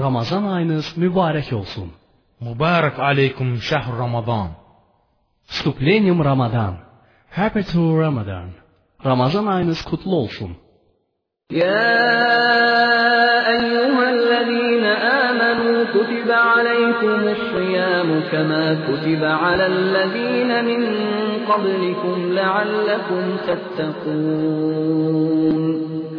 Ramazan ayınız mübarek olsun. Mübarek aleykum şehr Ramazan. Vstuplением Ramadan. Happy to Ramadan. Ramazan ayınız kutlu olsun. يا أيها الذين آمنوا كتب عليكم الصيام كما كتب على الذين من قبلكم لعلكم تتقون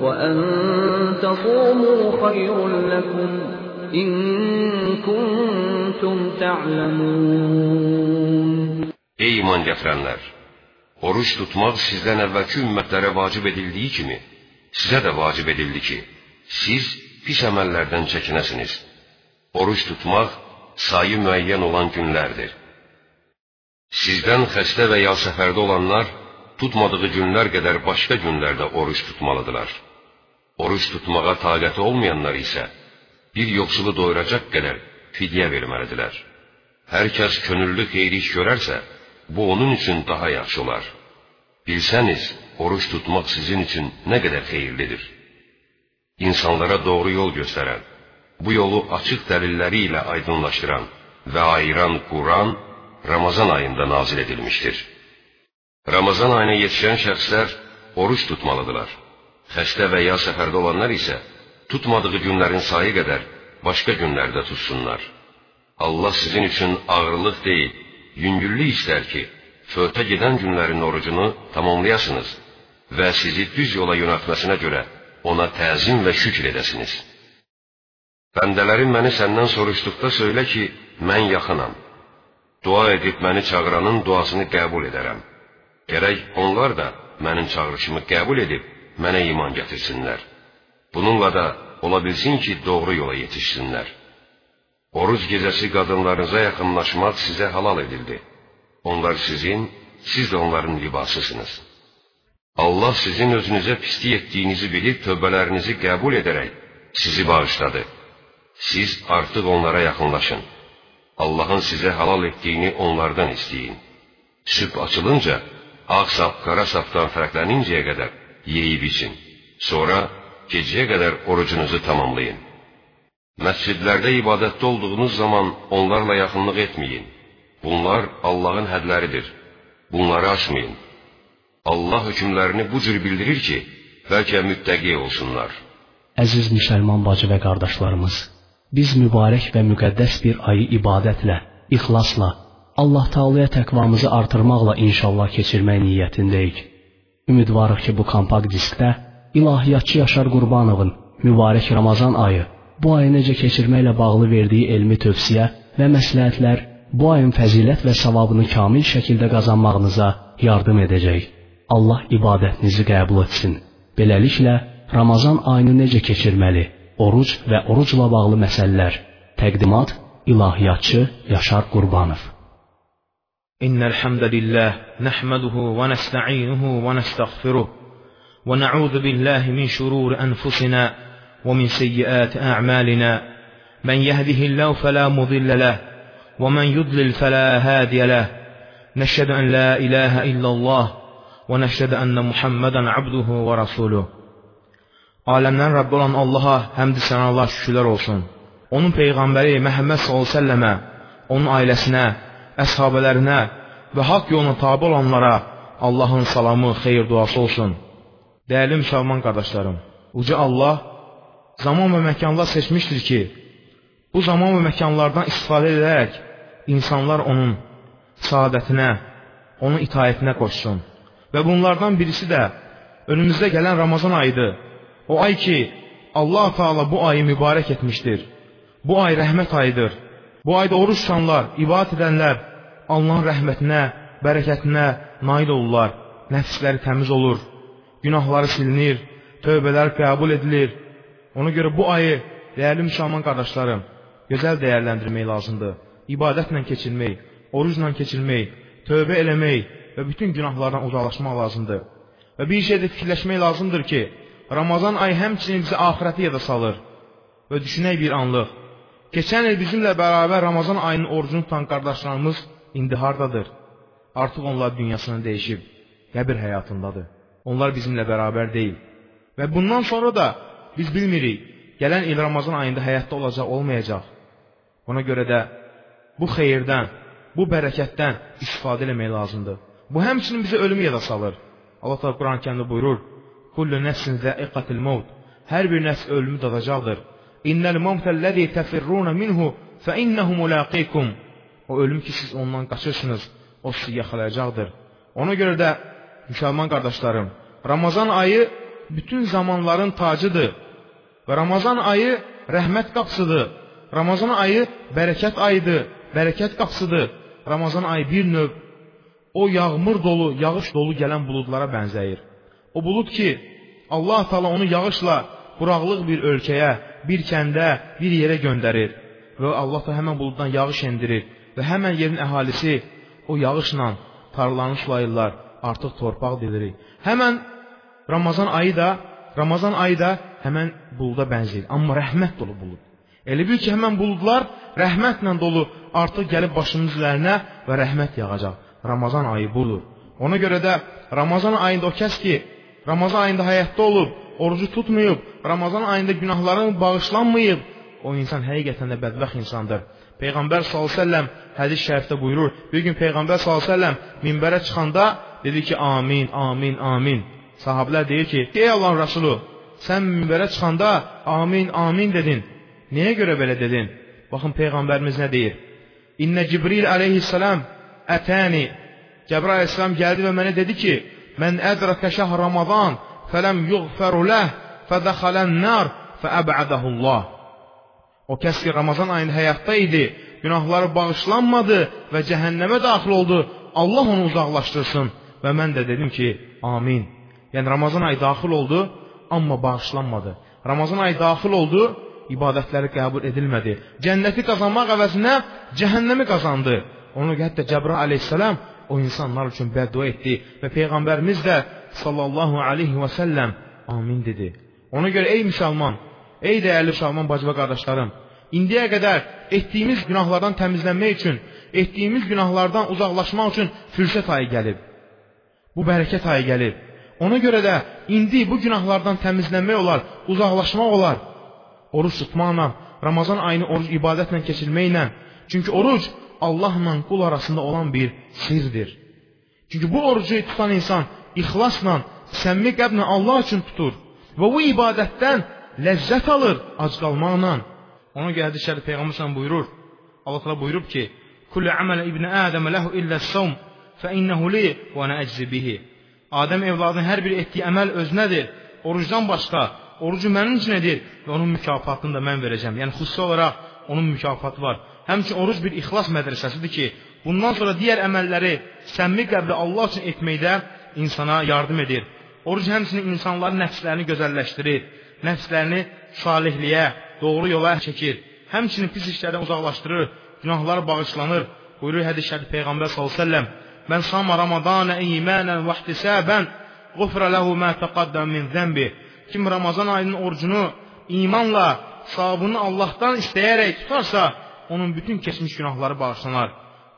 وأن تصوموا خير لكم إن كنتم تعلمون Ey iman gətirənlər! Oruç tutmaq sizdən əvvəlki ümmətlərə vacib edildiyi kimi, sizə də vacib edildi ki, siz pis əməllərdən çəkinəsiniz. Oruç tutmaq sayı müəyyən olan günlərdir. Sizdən xəstə və ya səfərdə olanlar tutmadığı günlər qədər başqa günlərdə oruç tutmalıdırlar. Oruç tutmağa taqəti olmayanlar isə bir yoxsulu doyuracaq qədər fidyə verməlidirlər. Hər kəs könüllü xeyri iş görərsə, bu onun üçün daha yaxşı olar. Bilsəniz, oruç tutmaq sizin üçün nə qədər xeyirlidir. İnsanlara doğru yol göstərən, bu yolu açıq dəlilləri ilə aydınlaşdıran və ayıran Quran Ramazan ayında nazil edilmişdir. Ramazan ayına yetişən şəxslər oruç tutmalıdırlar. Xəstə və ya səfərdə olanlar isə tutmadığı günlərin sayı qədər başqa günlərdə tutsunlar. Allah sizin üçün ağırlıq deyil, yüngüllük istər ki, fövtə gedən günlərin orucunu tamamlayasınız və sizi düz yola yönəltməsinə görə ona təzim və şükr edəsiniz. Bəndələrim məni səndən soruşduqda söylə ki, mən yaxınam. Dua edib məni çağıranın duasını qəbul edərəm. Gərək onlar da mənim çağırışımı qəbul edib mənə iman gətirsinlər. Bununla da ola bilsin ki, doğru yola yetişsinlər. Oruc gecəsi qadınlarınıza yaxınlaşmaq sizə halal edildi. Onlar sizin, siz də onların libasısınız. Allah sizin özünüzə pislik etdiyinizi bilib tövbələrinizi qəbul edərək sizi bağışladı. Siz artıq onlara yaxınlaşın. Allahın sizə halal etdiyini onlardan istəyin. Sübh açılınca ağ sap qara sapdan fərqlənincəyə qədər yeyib için. Sonra gecəyə qədər orucunuzu tamamlayın. Məscidlərdə ibadətdə olduğunuz zaman onlarla yaxınlıq etməyin. Bunlar Allahın hədləridir. Bunları aşmayın. Allah hökmlərini bu cür bildirir ki, bəlkə müttəqi olsunlar. Əziz müsəlman bacı və qardaşlarımız, biz mübarək və müqəddəs bir ayı ibadətlə, ixlasla, Allah Taala'ya təqvamızı artırmaqla inşallah keçirmək niyyətindəyik. Ümidvarıq ki, bu kompakt diskdə ilahiyyatçı Yaşar Qurbanovun mübarək Ramazan ayı bu ayı necə keçirməklə bağlı verdiyi elmi tövsiyə və məsləhətlər bu ayın fəzilət və savabını kamil şəkildə qazanmağınıza yardım edəcək. Allah ibadətinizi qəbul etsin. Beləliklə, Ramazan ayını necə keçirməli, oruc və orucla bağlı məsələlər. Təqdimat İlahiyyatçı Yaşar Qurbanov. إن الحمد لله نحمده ونستعينه ونستغفره ونعوذ بالله من شرور أنفسنا ومن سيئات أعمالنا. من يهده الله فلا مضل له ومن يضلل فلا هادي له. نشهد أن لا إله إلا الله ونشهد أن محمدا عبده ورسوله. Aləmlərin Rəbbi olan Allaha həmd sənalar şükürlər olsun. Onun Peyğəmbəri Məhəmməd s.ə.və, onun ailəsinə, əshabələrinə və haqq yoluna tabi olanlara Allahın salamı, xeyir duası olsun. Dəyərli müsəlman qardaşlarım, Uca Allah zaman və məkanlar seçmişdir ki, bu zaman və məkanlardan istifadə edərək insanlar onun saadətinə, onun itayətinə qoşsun. Və bunlardan birisi də önümüzdə gələn Ramazan ayıdır. O ay ki, Allah Taala bu ayı mübarək etmişdir. Bu ay rəhmət ayıdır. Bu ayda oruç tutanlar, ibadət edənlər Allahın rəhmətinə, bərəkətinə nail olurlar. Nəfsləri təmiz olur, günahları silinir, tövbələr qəbul edilir. Ona görə bu ayı, dəyərli müsəlman qardaşlarım, gözəl dəyərləndirmək lazımdır. İbadətlə keçirmək, orucla keçirmək, tövbə eləmək və bütün günahlardan uzaqlaşmaq lazımdır. Və bir şey də fikirləşmək lazımdır ki, Ramazan ayı həmçinin bizi axirəti yada salır. Və düşünək bir anlıq. Keçən il bizimlə bərabər Ramazan ayının orucunu tutan qardaşlarımız indi hardadır? Artıq onlar dünyasını dəyişib, qəbir həyatındadır. Onlar bizimlə bərabər deyil. Və bundan sonra da biz bilmirik, gələn il Ramazan ayında həyatda olacaq, olmayacaq. Ona görə də bu xeyirdən, bu bərəkətdən istifadə etmək lazımdır. Bu həmçinin bizi ölümü yada salır. Allah Teala Quran-Kərimdə buyurur: "Kullu nefsin za'iqatul maut." Hər bir nəfs ölümü dadacaqdır. İnnel mevtellezî tefirrûne minhu fe innehu mulaqikum. O ölüm ki siz ondan qaçırsınız, o sizi yaxalayacaqdır. Ona görə də müsəlman qardaşlarım, Ramazan ayı bütün zamanların tacıdır. Və Ramazan ayı rəhmət qapısıdır. Ramazan ayı bərəkət ayıdır, bərəkət qapısıdır. Ramazan ayı bir növ o yağmur dolu, yağış dolu gələn buludlara bənzəyir. O bulud ki, Allah Taala onu yağışla quraqlıq bir ölkəyə, bir kəndə, bir yerə göndərir və Allah da həmin buluddan yağış endirir və həmin yerin əhalisi o yağışla tarlanı sulayırlar, artıq torpaq dilirik. Həmin Ramazan ayı da Ramazan ayı da həmən buluda bənzəyir, amma rəhmət dolu bulud. Elə bil ki, həmən buludlar rəhmətlə dolu artıq gəlib başımız üzərinə və rəhmət yağacaq. Ramazan ayı budur. Ona görə də Ramazan ayında o kəs ki, Ramazan ayında həyatda olub, orucu tutmayıb, Ramazan ayında günahların bağışlanmayıb, o insan həqiqətən də bədbəxt insandır. Peyğəmbər s.ə.v hədis şərifdə buyurur, bir gün Peyğəmbər s.ə.v minbərə çıxanda dedi ki, amin, amin, amin. Sahabilər deyir ki, ey Allahın Rasulü, sən minbərə çıxanda amin, amin dedin. Nəyə görə belə dedin? Baxın Peyğəmbərimiz nə deyir? İnnə Cibril aleyhissalam ətəni. Cəbrail aleyhissalam gəldi və mənə dedi ki, Mən ədrəkə şəhr Ramazan fələm yuğfəru ləh fədəxələn nar fəəbədəhullah. O kəs ki, Ramazan ayında həyatda idi, günahları bağışlanmadı və cəhənnəmə daxil oldu, Allah onu uzaqlaşdırsın. Və mən də dedim ki, amin. Yəni Ramazan ayı daxil oldu, amma bağışlanmadı. Ramazan ayı daxil oldu, ibadətləri qəbul edilmədi. Cənnəti qazanmaq əvəzinə cəhənnəmi qazandı. Onu hətta Cəbrail aleyhissalam o insanlar üçün bəddua etdi və Peyğəmbərimiz də sallallahu aleyhi və səlləm amin dedi. Ona görə ey müsəlman, ey dəyərli müsəlman bacı və qardaşlarım, indiyə qədər etdiyimiz günahlardan təmizlənmək üçün, etdiyimiz günahlardan uzaqlaşmaq üçün fürsət ayı gəlib. Bu bərəkət ayı gəlib. Ona görə də indi bu günahlardan təmizlənmək olar, uzaqlaşmaq olar. Oruç tutmaqla, Ramazan ayını oruc ibadətlə keçirməklə. Çünki oruc Allahla qul arasında olan bir sirdir. Çünki bu orucu tutan insan ixlasla, səmimi qəlblə Allah üçün tutur və bu ibadətdən ləzzət alır ac qalmaqla. Ona görə hədis şərif Peyğəmbər buyurur. Allah təala buyurub ki: "Kullu amale ibn Adəm lehu illa as-sawm fa innehu li və ana əczi bihi." Adəm evladının hər bir etdiyi əməl özünədir. Orucdan başqa orucu mənim üçün edir və onun mükafatını da mən verəcəm. Yəni xüsusi olaraq onun mükafatı var. Həmçinin oruc bir ixlas mədrəsəsidir ki, bundan sonra digər əməlləri səmimi qəlblə Allah üçün etməkdə insana yardım edir. Oruc həmçinin insanların nəfslərini gözəlləşdirir, nəfslərini salihliyə, doğru yola çəkir. Həmçinin pis işlərdən uzaqlaşdırır, günahlar bağışlanır. Buyurur hədis şərif Peyğəmbər sallallahu əleyhi və səlləm: "Mən sama Ramazana imanan və ihtisaban, ğufra lahu ma taqaddam min zənbi." Kim Ramazan ayının orucunu imanla, savabını Allahdan istəyərək tutarsa, onun bütün keçmiş günahları bağışlanar.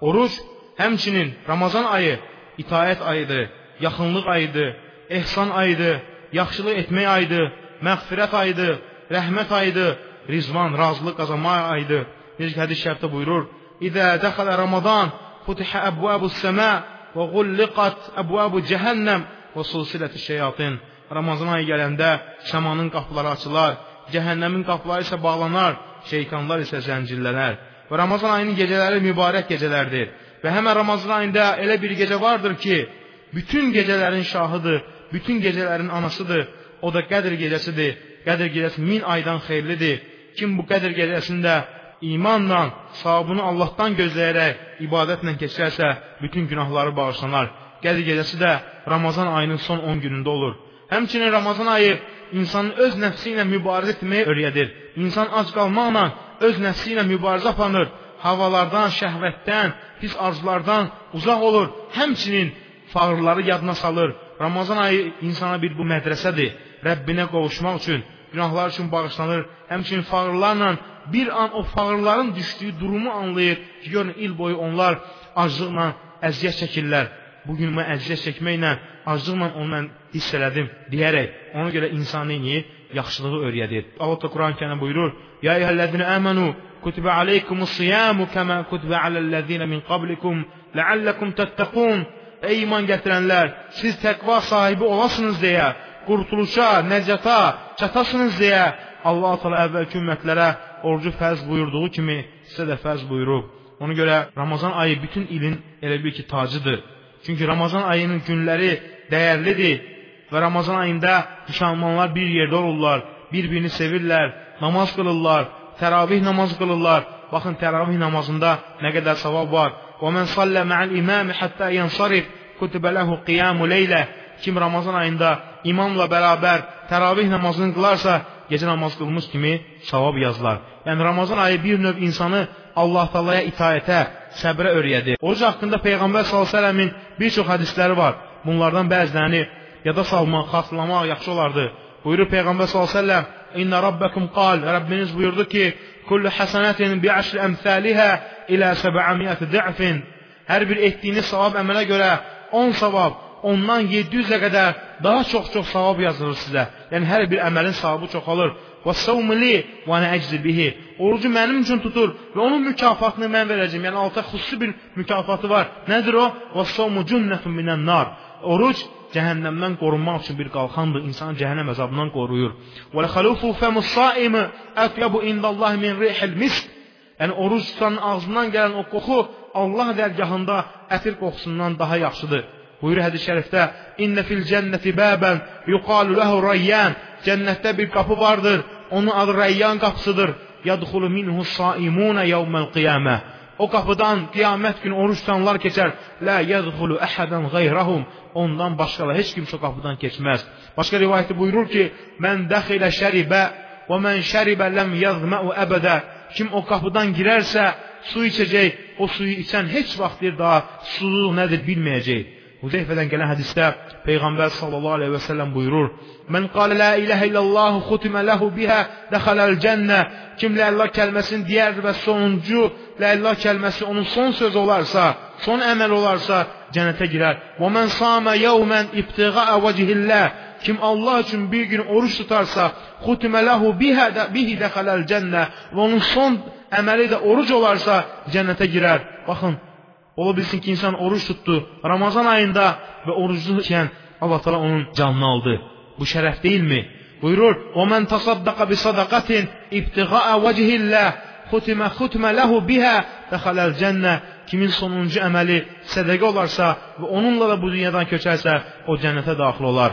Oruc həmçinin Ramazan ayı itayət ayıdır, yaxınlıq ayıdır, ehsan ayıdır, yaxşılıq etmək ayıdır, məğfirət ayıdır, rəhmət ayıdır, rizvan, razılıq qazanmaq ayıdır. Necə ki, hədis şərifdə buyurur: "İzə dəxələ Ramazan, futihə əbvabus səma və gulliqat əbvabu cəhənnəm və sulsilətü şeyatin." Ramazan ayı gələndə səmanın qapıları açılar, cəhənnəmin qapıları isə bağlanar, şeytanlar isə zəncirlənər. Və Ramazan ayının gecələri mübarək gecələrdir. Və həmən Ramazan ayında elə bir gecə vardır ki, bütün gecələrin şahıdır, bütün gecələrin anasıdır. O da Qədr gecəsidir. Qədr gecəsi min aydan xeyirlidir. Kim bu Qədr gecəsində imanla, savabını Allahdan gözləyərək, ibadətlə keçirərsə, bütün günahları bağışlanar. Qədr gecəsi də Ramazan ayının son 10 günündə olur. Həmçinin Ramazan ayı insanın öz nəfsi ilə mübarizə etməyə öyrədir. İnsan ac qalmaqla öz nəfsi ilə mübarizə aparır, havalardan, şəhvətdən, pis arzulardan uzaq olur. Həmçinin fağırları yadına salır. Ramazan ayı insana bir bu mədrəsədir. Rəbbinə qovuşmaq üçün, günahlar üçün bağışlanır. Həmçinin fağırlarla bir an o fağırların düşdüyü durumu anlayır ki, görün il boyu onlar aclıqla əziyyət çəkirlər. Bugün mən əziyyət çəkməklə, aclıqla onu mən hiss elədim deyərək, ona görə insan neyini? Yaxşılığı öyrədir. Allah da Quran-ı Kərimdə buyurur: "Ya eyyuhellezine amenu kutiba aleykumus siyamu kema kutiba alellezine min qablikum la'allakum tattaqun." Ey iman gətirənlər, siz təqva sahibi olasınız deyə, qurtuluşa, nəcata çatasınız deyə Allah Teala əvvəlki ümmətlərə orucu fərz buyurduğu kimi sizə də fərz buyurub. Ona görə Ramazan ayı bütün ilin elə bil ki tacıdır. Çünki Ramazan ayının günləri dəyərlidir və Ramazan ayında müsəlmanlar bir yerdə olurlar, bir-birini sevirlər, namaz qılırlar, təravih namaz qılırlar. Baxın təravih namazında nə qədər savab var. Və men sallə ma'al imam hatta yansarif kutiba lahu qiyamu leylə. Kim Ramazan ayında imamla bərabər təravih namazını qılarsa, gecə namaz qılmış kimi savab yazılar. Yəni Ramazan ayı bir növ insanı Allah Taalaya itayətə, səbrə öyrədir. Oruc haqqında Peyğəmbər sallallahu bir çox hədisləri var. Bunlardan bəzilərini yada salmaq, xatırlamaq yaxşı olardı. Buyurur Peyğəmbər sallallahu İnna rabbakum qal, Rəbbiniz buyurdu ki, kullu hasanatin bi ashri amsalha ila 700 da'fin. Hər bir etdiyiniz savab əmələ görə 10 savab, ondan 700-ə qədər daha çox-çox savab yazılır sizə. Yəni hər bir əməlin savabı çoxalır. Və savmili və nə əczi bihi. Orucu mənim üçün tutur və onun mükafatını mən verəcəm. Yəni alta xüsusi bir mükafatı var. Nədir o? Və savmu cünnətun minən nar. Oruc cəhənnəmdən qorunmaq üçün bir qalxandır. İnsanı cəhənnəm əzabından qoruyur. Və xalufu famus saim atyabu indallahi min rihil misk. Yəni oruc tutanın ağzından gələn o qoxu Allah dərgahında ətir qoxusundan daha yaxşıdır. Buyurur hədis şərifdə: "İnne fil cenneti baban yuqalu lahu rayyan." Cənnətdə bir qapı vardır. Onun adı Rayyan qapısıdır. Yadxulu minhu saimuna yawmal qiyamah. O qapıdan qiyamət günü oruç tutanlar keçər. La yadxulu ahadan gayrahum. Ondan başqalar heç kim o qapıdan keçməz. Başqa rivayətdə buyurur ki: "Men daxilə şəribə və men şəribə lam yazma'u abada." Kim o qapıdan girərsə, su içəcək, o suyu içən heç vaxt bir daha susuzluq nədir bilməyəcək. Huzeyfədən gələn hədisdə Peyğəmbər sallallahu əleyhi və səlləm buyurur: "Men qala la ilahe illallah xutima lahu biha dakhalal cennə." Kim la ilah kəlməsini deyər və sonuncu la ilah kəlməsi onun son sözü olarsa, son əməl olarsa, cənnətə girər. "Və men sama yawman ibtigha'a vejhillah." Kim Allah üçün bir gün oruç tutarsa, xutima lahu biha da bihi dakhalal cennə. Və onun son əməli də oruc olarsa, cənnətə girər. Baxın, Ola bilsin ki, insan oruç tuttu Ramazan ayında və oruclu ikən Allah Teala onun canını aldı. Bu şərəf deyilmi? Buyurur: "Və men tasaddaqa bi sadaqatin ibtigha'a vejhillah, xutima xutma lahu biha dakhalal cennə." Kimin sonuncu əməli sədaqə olarsa və onunla da bu dünyadan köçərsə, o cənnətə daxil olar.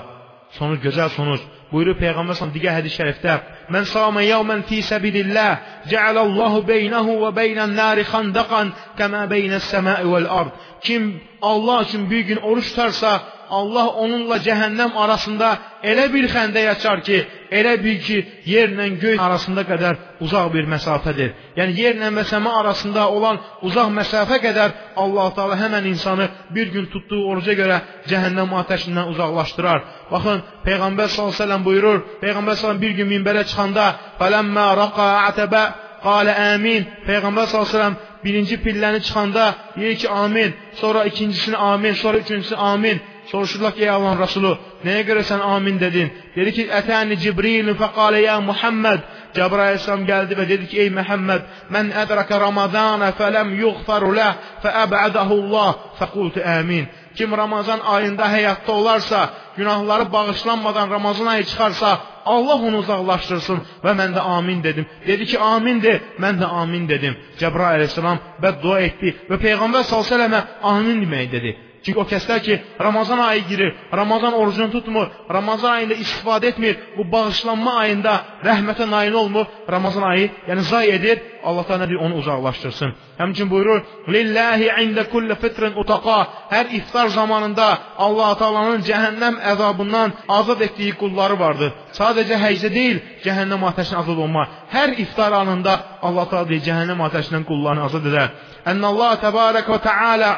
Sonuç gözəl sonuç. Buyurur Peyğəmbər sallallahu digər hədis şərifdə: "Men sama yawman fi sabilillah, ja'alallahu beynehu və beynən nari xandaqan kama beynes semai vel ard." Kim Allah üçün bir gün oruç tutarsa, Allah onunla cəhənnəm arasında elə bir xəndək açar ki, elə bil ki, yerlə göy arasında qədər uzaq bir məsafədir. Yəni yerlə və səma arasında olan uzaq məsafə qədər Allah Taala həmin insanı bir gün tutduğu oruca görə cəhənnəm atəşindən uzaqlaşdırar. Baxın, Peyğəmbər sallallahu əleyhi və səlləm buyurur. Peyğəmbər sallallahu bir gün minbərə çıxanda, "Falamma raqa ataba qala amin." Peyğəmbər sallallahu əleyhi və səlləm birinci pilləni çıxanda deyir ki, amin. Sonra ikincisini amin, sonra üçüncüsü amin. Soruşurlar ki ey Allahın Resulü neye göre sen amin dedin? Dedi ki eteni Cibril'in fekale ya Muhammed. Cebrail Aleyhisselam geldi ve dedi ki ey Muhammed men edrake Ramazana felem yughfaru leh fe eb'adahullah fekultu amin. Kim Ramazan ayında hayatta olarsa, günahları bağışlanmadan Ramazan ayı çıxarsa, Allah onu uzaqlaşdırsın və mən də amin dedim. Dedi ki, amindir, mən də amin dedim. Cəbrail əleyhissalam bəddua etdi və Peyğəmbər sallallahu əleyhi və səlləm amin demək dedi. Çünki o kəslər ki, Ramazan ayı girir, Ramazan orucunu tutmur, Ramazan ayında istifadə etmir, bu bağışlanma ayında rəhmətə nail olmur, Ramazan ayı, yəni zay edir, Allah da nədir, onu uzaqlaşdırsın. Həmçin buyurur, Lillahi ində kullə fitrin utaqa, hər iftar zamanında Allah Taalanın cəhənnəm əzabından azad etdiyi qulları vardır. Sadəcə həcdə deyil, cəhənnəm ateşindən azad olma. Hər iftar anında Allah Taala deyir, cəhənnəm ateşindən qullarını azad edər. Ənəllah təbarək və təala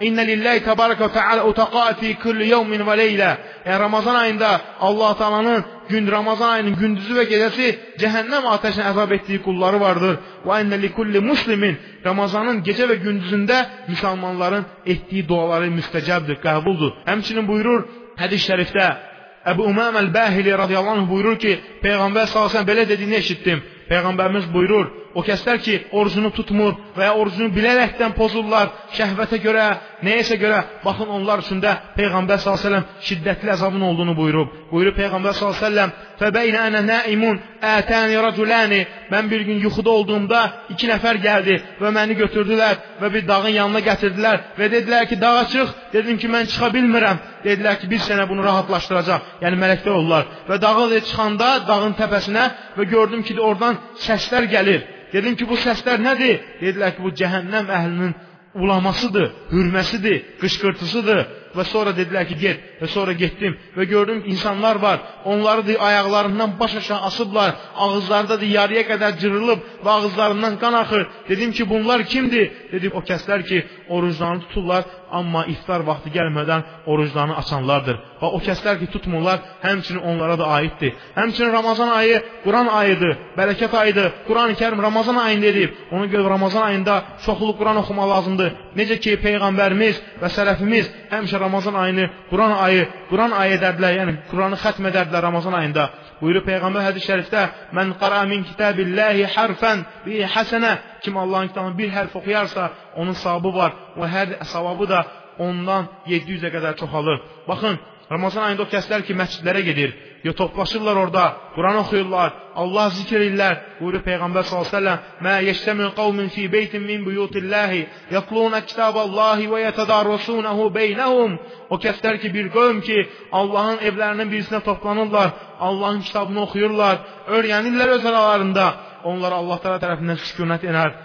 İnne lillahi tebareke ve teala utaqa fi kulli yevmin ve leyle. Yani Ramazan ayında Allah Teala'nın gün Ramazan ayının gündüzü ve gecesi cehennem ateşine azap ettiği kulları vardır. Ve enne li kulli muslimin Ramazanın gece ve gündüzünde Müslümanların ettiği duaları müstecabdır, kabuldur. Hemçinin buyurur hadis-i şerifte Ebu Umam el-Bahili radıyallahu anh buyurur ki Peygamber sallallahu aleyhi ve sellem belə dediğini eşittim. Peygamberimiz buyurur O kəslər ki, orucunu tutmur və ya orucunu bilərəkdən pozurlar, şəhvətə görə, nəyəsə görə, baxın onlar üçün də Peyğəmbər s.ə.v şiddətli əzabın olduğunu buyurub. Buyurub Peyğəmbər s.ə.v Fəbəynə ənə nəimun ətəni rəculəni Mən bir gün yuxuda olduğumda iki nəfər gəldi və məni götürdülər və bir dağın yanına gətirdilər və dedilər ki, dağa çıx. Dedim ki, mən çıxa bilmirəm. Dedilər ki, biz sənə bunu rahatlaşdıracaq. Yəni mələklər olurlar. Və dağa çıxanda dağın təpəsinə və gördüm ki, oradan səslər gəlir. Dedim ki, bu səslər nədir? Dedilər ki, bu cəhənnəm əhlinin ulamasıdır, hürməsidir, qışqırtısıdır. Və sonra dedilər ki, get. Və sonra getdim və gördüm ki, insanlar var. Onları da ayaqlarından baş aşağı asıblar. Ağızları da yarıya qədər cırılıb və ağızlarından qan axır. Dedim ki, bunlar kimdir? Dedim, o kəslər ki, oruclarını tuturlar, amma iftar vaxtı gəlmədən oruclarını açanlardır. Və o kəslər ki, tutmurlar, həmçinin onlara da aiddir. Həmçinin Ramazan ayı Quran ayıdır, bərəkət ayıdır. Quran-ı Kərim Ramazan ayında edib. Ona görə Ramazan ayında çoxlu Quran oxumaq lazımdır. Necə ki, Peyğəmbərimiz və sələfimiz həmişə Ramazan ayını Quran ayı, Quran ayı edərdilər, yəni Quranı xətm edərdilər Ramazan ayında. Buyurur Peyğəmbər hədis şərifdə: "Mən qara min kitabillahi harfan bi hasanə" Kim Allahın kitabını bir hərf oxuyarsa, onun savabı var. O hər savabı da ondan 700-ə qədər çoxalır. Baxın, Ramazan ayında o kəslər ki, məscidlərə gedir, ya toplaşırlar orada, Quran oxuyurlar, Allah zikr edirlər. Buyurur Peyğəmbər s.ə.v. Mə yeştəmin qavmin fi beytin min buyutillahi, yatluna kitaballahi və yətədarrasunahu beynəhum. O kəslər ki, bir qövm ki, Allahın evlərinin birisinə toplanırlar, Allahın kitabını oxuyurlar, öyrənirlər öz aralarında. Onlar Allah tərəfindən sükunət enar.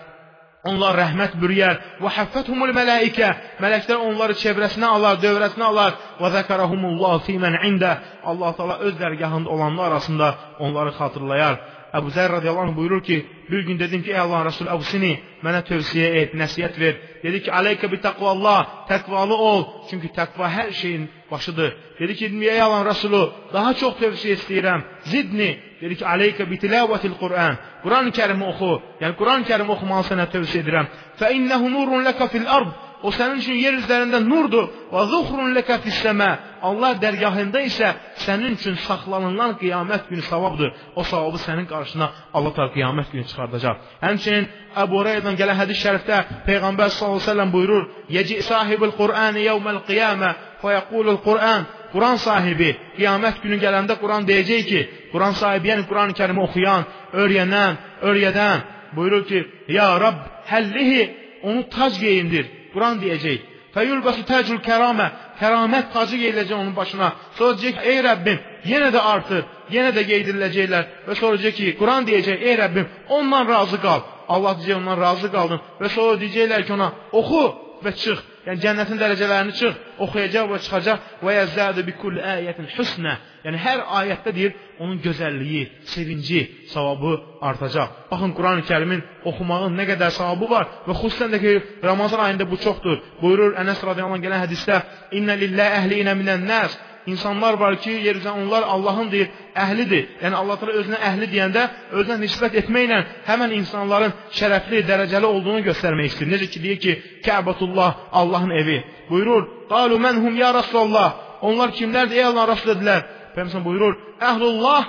Onlar rəhmət bürüyər. Və həffəthumul mələikə. Mələklər onları çevrəsinə alar, dövrəsinə alar. Və zəkərəhumullahu fīmən ində. Allah Taala öz dərgahında olanlar arasında onları xatırlayar. Əbu Zər radiyallahu anh buyurur ki, bir gün dedim ki, ey Allahın Resulü Əbusini, mənə tövsiyə et, nəsiyyət ver. Dedi ki, aleykə bi təqvallah, təqvalı ol. Çünki təqva hər şeyin başıdır. Dedi ki, ey Allahın Resulü, daha çox tövsiyə istəyirəm. Zidni, dedi ki, aleykə bi tilavətil Qur'an. Quran-ı Kərimi oxu. Yəni, Quran-ı Kərimi oxumağı sənə tövsiyə edirəm. Fə innəhu nurun ləkə fil ard. O sənin üçün yer üzərində nurdur. Və zuhrun ləkə fissəmə. Allah dərgahında isə sənin üçün saxlanılan qiyamət günü savabdır. O savabı sənin qarşına Allah təala qiyamət günü çıxardacaq. Həmçinin Əbu Hüreyrədən gələn hədis şərifdə Peyğəmbər sallallahu əleyhi və səlləm buyurur: "Yeci sahibul Qur'an yevmel qiyamə və yəqulul Qur'an" Quran sahibi qiyamət günü gələndə Quran deyəcək ki, Quran sahibi yəni Quran-Kərimi oxuyan, öyrənən, öyrədən buyurur ki: "Ya Rab, həllihi onu tac geyindir." Quran deyəcək. Fəyulbəsu təcül kəramə. Kəramət tacı geyiləcək onun başına. Sonra deyəcək ey Rəbbim, yenə də artır, yenə də geydiriləcəklər. Və sonra deyəcək ki, Quran deyəcək, ey Rəbbim, ondan razı qal. Allah deyəcək, ondan razı qaldım. Və sonra deyəcəklər ki, ona, oxu və çıx. Yəni cənnətin dərəcələrini çıx, oxuyacaq və çıxacaq. Və yəzdədu bi kulli ayətin husnə. Yəni hər ayətdə deyir, onun gözəlliyi, sevinci, savabı artacaq. Baxın Quran-ı Kərimin oxumağın nə qədər savabı var və xüsusən də ki, Ramazan ayında bu çoxdur. Buyurur Ənəs radiyallahu anh gələn hədisdə: "İnnə lillahi əhliyinə minən-nas" İnsanlar var ki, yer üzərində onlar Allahın deyir, əhlidir. Yəni Allah təala özünə əhli deyəndə özünə nisbət etməklə həmin insanların şərəfli, dərəcəli olduğunu göstərmək istəyir. Necə ki deyir ki, Kəbətullah Allahın evi. Buyurur: "Qalu men hum ya Rasulullah?" Onlar kimlərdir ey Allah Rasul dedilər. Peyğəmbər buyurur: "Əhlullah,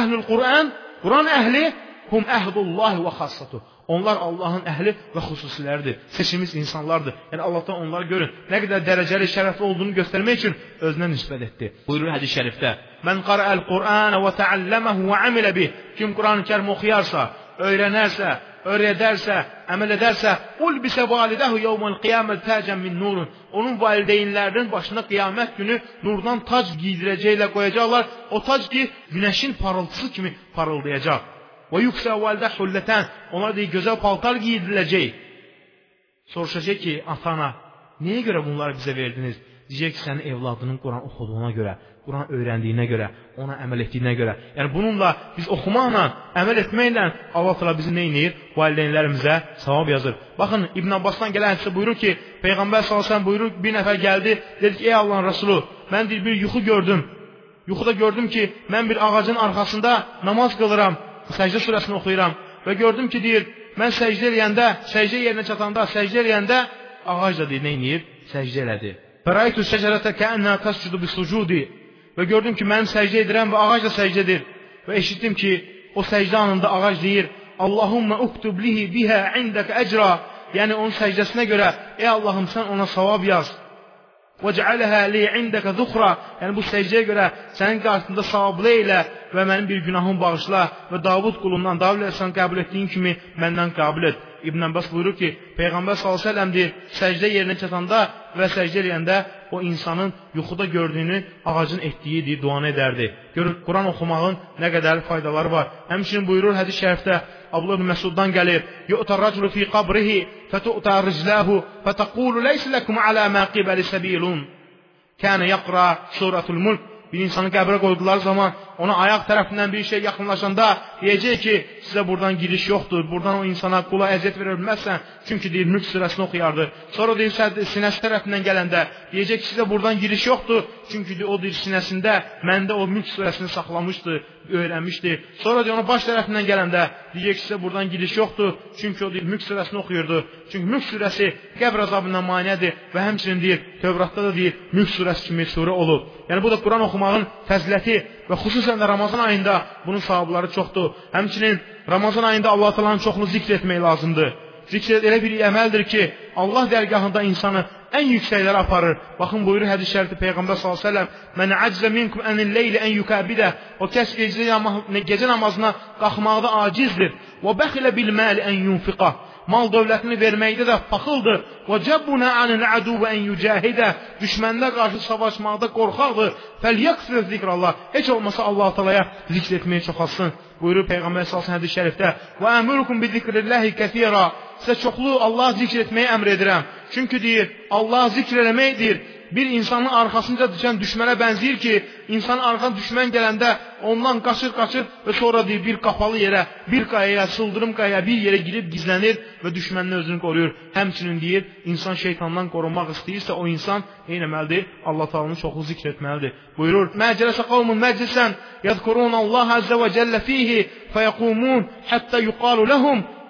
əhlul Quran, Quran əhli hum əhdullah və xassatu." Onlar Allahın əhli və xüsusiləridir. Seçilmiş insanlardır. Yəni Allahdan onları görün. Nə qədər dərəcəli, şərəfli olduğunu göstərmək üçün özünə nisbət etdi. Buyurur hədis şərifdə: "Mən qara'al Qur'an və ta'allamahu və amilə bih." Kim Quran-ı Kərim oxuyarsa, öyrənərsə öyrədərsə, əməl edərsə, ulbisə validəhu yawmal qiyamət təcən min nurun. Onun valideynlərinin başına qiyamət günü nurdan tac giydirəcəklə qoyacaqlar. O tac ki, günəşin parıltısı kimi parıldayacaq. Və yuksə validə hullətən. Onlar deyir, gözəl paltar giydiriləcək. Soruşacaq ki, atana, niyə görə bunları bizə verdiniz? Deyəcək ki, sənin evladının Quran oxuduğuna görə, Quran öyrəndiyinə görə, ona əməl etdiyinə görə. Yəni bununla biz oxumaqla, əməl etməklə Allah təala bizi nə edir? Valideynlərimizə savab yazır. Baxın İbn Abbasdan gələn hədisdə buyurur ki, Peyğəmbər sallallahu əleyhi buyurur, bir nəfər gəldi, dedi ki, ey Allahın Rəsulu, mən deyir, bir yuxu gördüm. Yuxuda gördüm ki, mən bir ağacın arxasında namaz qılıram, səcdə surəsini oxuyuram və gördüm ki, deyir, mən səcdə eləyəndə, səcdə yerinə çatanda, səcdə eləyəndə ağac da deyir, nə edir? Səcdə elədi. Fəraytu şəcərətə kəənnə təscudu bisucudi Və gördüm ki, mən səcdə edirəm və ağac da səcdə edir. Və eşitdim ki, o səcdə anında ağac deyir, Allahumma uktub lihi bihə indəkə əcra. Yəni onun səcdəsinə görə, ey Allahım sən ona savab yaz. وَجْعَلَهَا لِي عِنْدَكَ ذُخْرَ Yəni bu səcdəyə görə sənin qarşısında savablı elə və mənim bir günahımı bağışla və Davud qulundan, Davud əleyhissalam qəbul etdiyin kimi məndən qəbul et. İbn Abbas buyurur ki, Peyğəmbər sallallahu əleyhi və səlləm deyir, səcdə yerinə çatanda və səcdə edəndə o insanın yuxuda gördüyünü ağacın etdiyi deyir, duanı edərdi. Görün, Quran oxumağın nə qədər faydaları var. Həmçinin buyurur hədis şərifdə Abdullah ibn Məsuddan gəlir: "Yu'tar raculu fi qabrihi fatu'ta rijlahu fataqulu laysa lakum ala ma qibali sabilun." Kana yaqra suratul mulk bir insanı qəbrə qoydular zaman ona ayaq tərəfindən bir şey yaxınlaşanda deyəcək ki, sizə buradan giriş yoxdur. Buradan o insana qula əziyyət verə bilməzsən. Çünki deyir mülk surəsini oxuyardı. Sonra deyir sinəsi tərəfindən gələndə deyəcək ki, sizə buradan giriş yoxdur. Çünki o deyir sinəsində məndə o mülk surəsini saxlamışdı, öyrənmişdi. Sonra deyir ona baş tərəfindən gələndə deyəcək ki, sizə buradan giriş yoxdur. Çünki o deyir mülk surəsini oxuyurdu. Çünki mülk surəsi qəbr azabından maniədir və həmçinin deyir Tövratda da deyir mülk surəsi kimi surə olub. Yəni bu da Quran oxumağın fəziləti və xüsusən də Ramazan ayında bunun savabları çoxdur. Həmçinin Ramazan ayında Allah Taala'nın çoxunu zikr etmək lazımdır. Zikr elə bir əməldir ki, Allah dərgahında insanı ən yüksəklərə aparır. Baxın buyurur hədis şərifdə Peyğəmbər sallallahu əleyhi və səlləm: "Mən aczə minkum anil leyli an yukabidə." O kəs gecə, namazına qalxmaqda acizdir. "Və bəxilə bil mali an yunfiqa." mal dövlətini verməkdə də paxıldır. Və cəbbuna anil adu və en yucahidə düşməndə qarşı savaşmaqda qorxaqdır. Fəlyəksir zikrallah. Heç olmasa Allah Taala'ya zikr etməyi çoxalsın. Buyurur Peyğəmbər sallallahu əleyhi hədis şərifdə: "Və əmurukum bi zikrillahi kəsira." Sizə çoxlu Allah zikr etməyi əmr edirəm. Çünki deyir, Allah zikr eləməkdir bir insanın arxasınca düşən düşmənə bənzəyir ki, insanın arxasına düşmən gələndə ondan qaçır, qaçır və sonra deyir bir qapalı yerə, bir qayaya, sıldırım qayaya bir yerə girib gizlənir və düşməndən özünü qoruyur. Həmçinin deyir, insan şeytandan qorunmaq istəyirsə, o insan neynəməlidir? Allah Taala'nı çoxlu zikr etməlidir. Buyurur: "Məclisə qavmun məclisən yezkurunallah azza və cəllə fihi feyequmun hatta yuqalu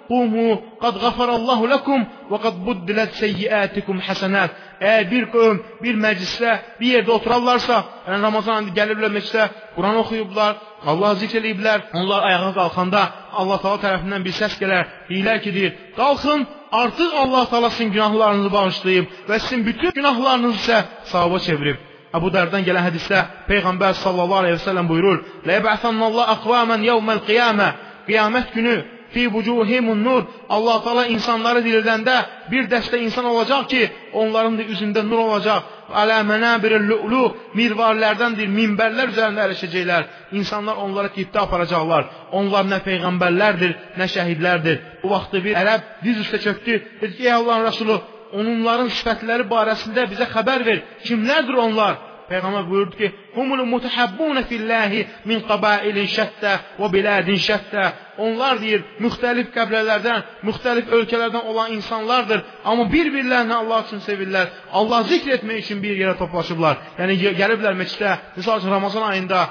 lahum Qumu qad gafarallahu lakum və qad buddilat seyyiatikum hasanat. Əgər bir qövm bir məclisdə, bir yerdə oturarlarsa, yəni Ramazan ayında gəliblər məclisə, Quran oxuyublar, Allah zikr eləyiblər. Onlar ayağa qalxanda Allah Taala tərəfindən bir səs gələr. Deyirlər ki, deyir, qalxın, artıq Allah Taala sizin günahlarınızı bağışlayıb və sizin bütün günahlarınızı isə savaba çevirib. Əbu Dərdən gələn hədisdə Peyğəmbər sallallahu əleyhi və səlləm buyurur: "La yab'athanallahu aqwaman yawmal qiyamah." Qiyamət günü fi vucuhimun nur. Allah Teala insanları dirildəndə bir dəstə insan olacaq ki, onların da üzündə nur olacaq. Alə mənabiril lu'lu mirvarlərdəndir, minbərlər üzərində əyləşəcəklər. İnsanlar onlara qibdə aparacaqlar. Onlar nə peyğəmbərlərdir, nə şəhidlərdir. Bu vaxtda bir ərəb diz üstə çökdü. Dedi ki, ey Allahın Rəsulu, onların sifətləri barəsində bizə xəbər ver. Kimlərdir onlar? Peyğəmbər buyurdu ki: "Humul mutahabbun fillahi min qabailin şəttə və biladin şəttə." Onlar deyir, müxtəlif qəbilələrdən, müxtəlif ölkələrdən olan insanlardır, amma bir-birlərini Allah üçün sevirlər. Allah zikr etmək üçün bir yerə toplaşıblar. Yəni gəliblər məscidə, məsəl üçün Ramazan ayında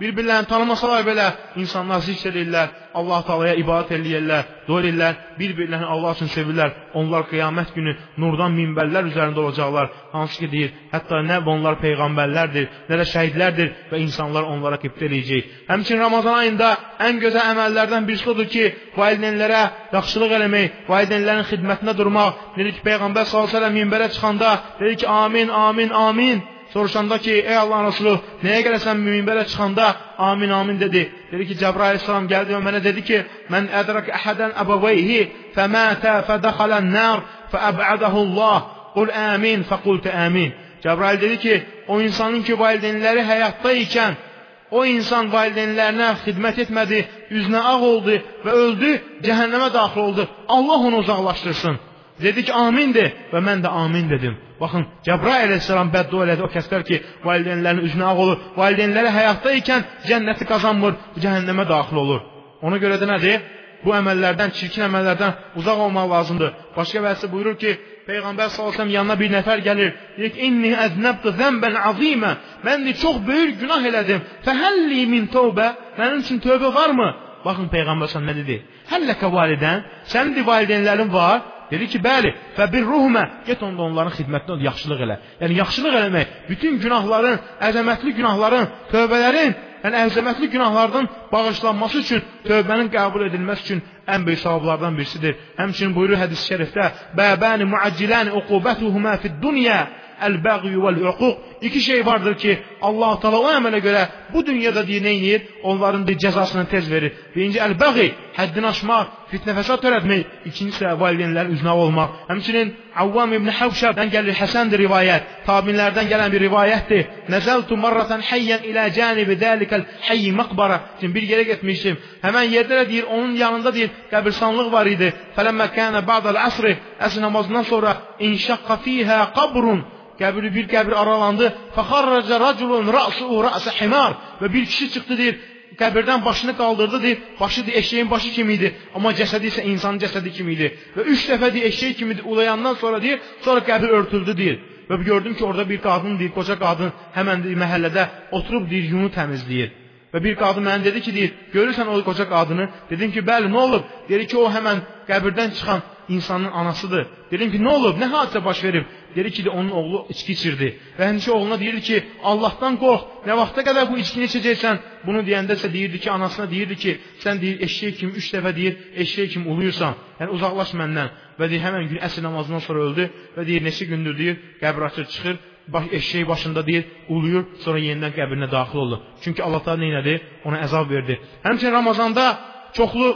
bir-birlərini tanımasalar belə insanlar zikr edirlər, Allah Taala'ya ibadət eləyirlər, dua edirlər, bir-birlərini Allah üçün sevirlər. Onlar qiyamət günü nurdan minbərlər üzərində olacaqlar. Hansı ki deyir, hətta nə onlar peyğəmbərlərdir, nə də şəhidlərdir və insanlar onlara qibtə eləyəcək. Həmçinin Ramazan ayında ən gözəl əməllərdən birisi odur ki, valideynlərə yaxşılıq eləmək, valideynlərin xidmətinə durmaq. Dedi ki, Peyğəmbər sallallahu əleyhi və səlləm minbərə çıxanda dedi ki, amin, amin, amin. Soruşanda ki, ey Allahın Resulü, nəyə gələsən minbərə çıxanda amin amin dedi. Dedi ki, Cəbrail əleyhissalam gəldi və mənə dedi ki, mən ədrak əhədən əbəveyhi fəmətə fədəxələn nər fəəbədəhu Allah. Qul amin fəqultu amin. Cəbrail dedi ki, o insanın ki, valideynləri həyatda ikən o insan valideynlərinə xidmət etmədi, üzünə ağ oldu və öldü, cəhənnəmə daxil oldu. Allah onu uzaqlaşdırsın. Dedi ki, amindir və mən də amin dedim. Baxın, Cəbrail əleyhissalam bəddua elədi o kəslər ki, valideynlərinin üzünə ağ olur. Valideynləri həyatda ikən cənnəti qazanmır, cəhənnəmə daxil olur. Ona görə də nədir? Bu əməllərdən, çirkin əməllərdən uzaq olmaq lazımdır. Başqa vəsi buyurur ki, Peyğəmbər sallallahu yanına bir nəfər gəlir. Deyir ki, "İnni əznəbtu zənbən azimə." Mən də çox böyük günah elədim. Fəhəlli min tövbə? Mənim üçün tövbə varmı? Baxın Peyğəmbər sallallahu nə dedi? Həlləkə validən? Sənin valideynlərin var? Dedi ki, bəli, və bir ruhmə, get onda onların xidmətinə yaxşılıq elə. Yəni yaxşılıq eləmək, bütün günahların, əzəmətli günahların, tövbələrin, yəni əzəmətli günahlardan bağışlanması üçün, tövbənin qəbul edilməsi üçün ən böyük savablardan birisidir. Həmçinin buyurur hədis-i şərifdə: "Bəbəni muaccilan uqubətuhuma fid-dunya el-bəğy vel-uquq." İki şey vardır ki, Allah Taala o əmələ görə bu dünyada deyir nə edir? Onların da cəzasını tez verir. Birinci el-bəğy, həddini aşmaq, fitnə fəsad törətmək, ikincisi valideynlərin üzünə olmaq. Həmçinin Avvam ibn Havşabdan gəlir Həsəndir rivayət. Tabinlərdən gələn bir rivayətdir. Nəzəltu marratan hayyan ila canibi zalikal hayy maqbara. Şimdi bir yerə getmişdim. Həmən yerdə də deyir, onun yanında deyir, qəbirstanlıq var idi. Fələmmə kənə ba'dal asr, əsr namazından sonra inşaqqa fiha qabrun qəbri bir qəbir aralandı. Fəxarraca raculun ra'suhu ra'sa himar və bir kişi çıxdı deyir, qəbirdən başını qaldırdı deyir, başı deyir, eşeğin başı kimi idi, amma cəsədi isə insanın cəsədi kimi idi. Və üç dəfə deyir, eşeği kimi ulayandan sonra deyir, sonra qəbir örtüldü deyir. Və gördüm ki, orada bir qadın deyir, qoca qadın həmən deyir, məhəllədə oturub deyir, yunu təmizləyir. Və bir qadın mənə dedi ki, deyir, görürsən o qoca qadını? Dedim ki, bəli, nə olub? Dedi ki, o həmən qəbirdən çıxan insanın anasıdır. Dedim ki, nə olub? Nə hadisə baş verib? Dedi ki, onun oğlu içki içirdi. Və həmişə oğluna deyirdi ki, Allahdan qorx. Nə vaxta qədər bu içkini içəcəksən? Bunu deyəndə isə deyirdi ki, anasına deyirdi ki, sən deyir eşeği kimi üç dəfə deyir, eşeği kimi uluyursan. Yəni uzaqlaş məndən. Və deyir, həmən gün əsr namazından sonra öldü və deyir, neçə gündür deyir, qəbir açır çıxır, baş, eşeği başında deyir, uluyur, sonra yenidən qəbrinə daxil oldu. Çünki Allah da neynədi? Ona əzab verdi. Həmçinin Ramazanda çoxlu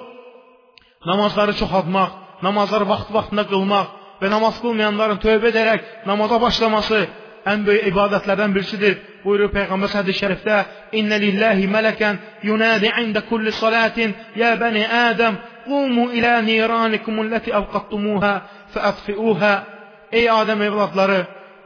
namazları çoxaltmaq, namazları vaxt-vaxtında qılmaq və namaz qılmayanların tövbə edərək namaza başlaması ən böyük ibadətlərdən birisidir. Buyurur Peyğəmbər hədis şərifdə: "İnne lillahi meleken yunadi inde kulli salatin ya bani Adem qumu ila niranikum allati awqattumuha fa'atfi'uha." Ey Adəm evladları,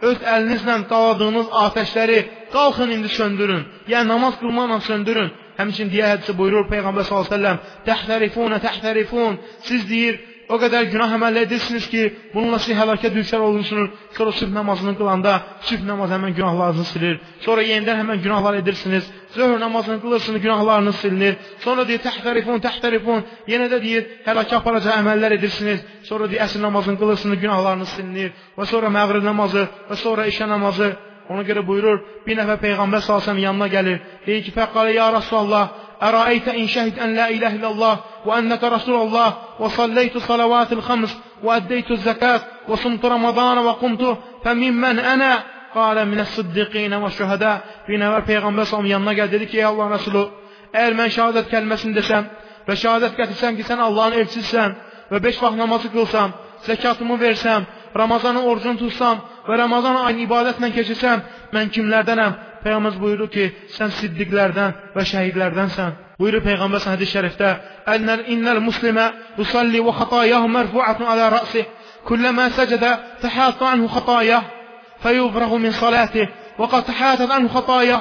öz əlinizlə qaladığınız atəşləri qalxın indi söndürün. Yəni namaz qılmaqla söndürün. Həmçinin diyə hədisi buyurur Peyğəmbər sallallahu əleyhi və səlləm: "Təhtərifun, təhtərifun." Siz deyir, o qədər günah əməl edirsiniz ki, bununla siz həlakə düşər olursunuz. Sonra sübh namazını qılanda sübh namazı həmən günahlarınızı silir. Sonra yenidən həmən günahlar edirsiniz. Zöhr namazını qılırsınız, günahlarınız silinir. Sonra deyir, təhtərifun, təhtərifun. Yenə də deyir, həlakə aparacaq əməllər edirsiniz. Sonra deyir, əsr namazını qılırsınız, günahlarınız silinir. Və sonra məğrib namazı və sonra işə namazı. Ona görə buyurur, bir nəfər Peyğəmbər salsam yanına gəlir. Deyir ki, fəqalə ya Rasulallah, أرأيت إن شهد أن لا إله إلا الله وأنك رسول الله وصليت صلوات الخمس وأديت الزكاة وصمت رمضان وقمت فممن أنا قال من الصديقين والشهداء bir nəfər Peyğəmbər sallam yanına gəldi dedi ki, ey Allah Resulü, əgər mən şəhadət kəlməsini desəm və şəhadət gətirsəm ki, sən Allahın elçisisən və beş vaxt namazı qılsam, zəkatımı versəm, Ramazanın orucunu tutsam və Ramazan ayını ibadətlə keçirsəm, mən kimlərdənəm? Peyğəmbər buyurdu ki, sən siddiqlərdən və şəhidlərdənsən. Buyurur Peyğəmbər hədis şərifdə: "Ennel innel muslimə yusalli və xatayahu merfu'atun ala ra'si. Kullama sajada tahatta anhu xatayah feyufrahu min salatihi və qad tahatat anhu xatayah."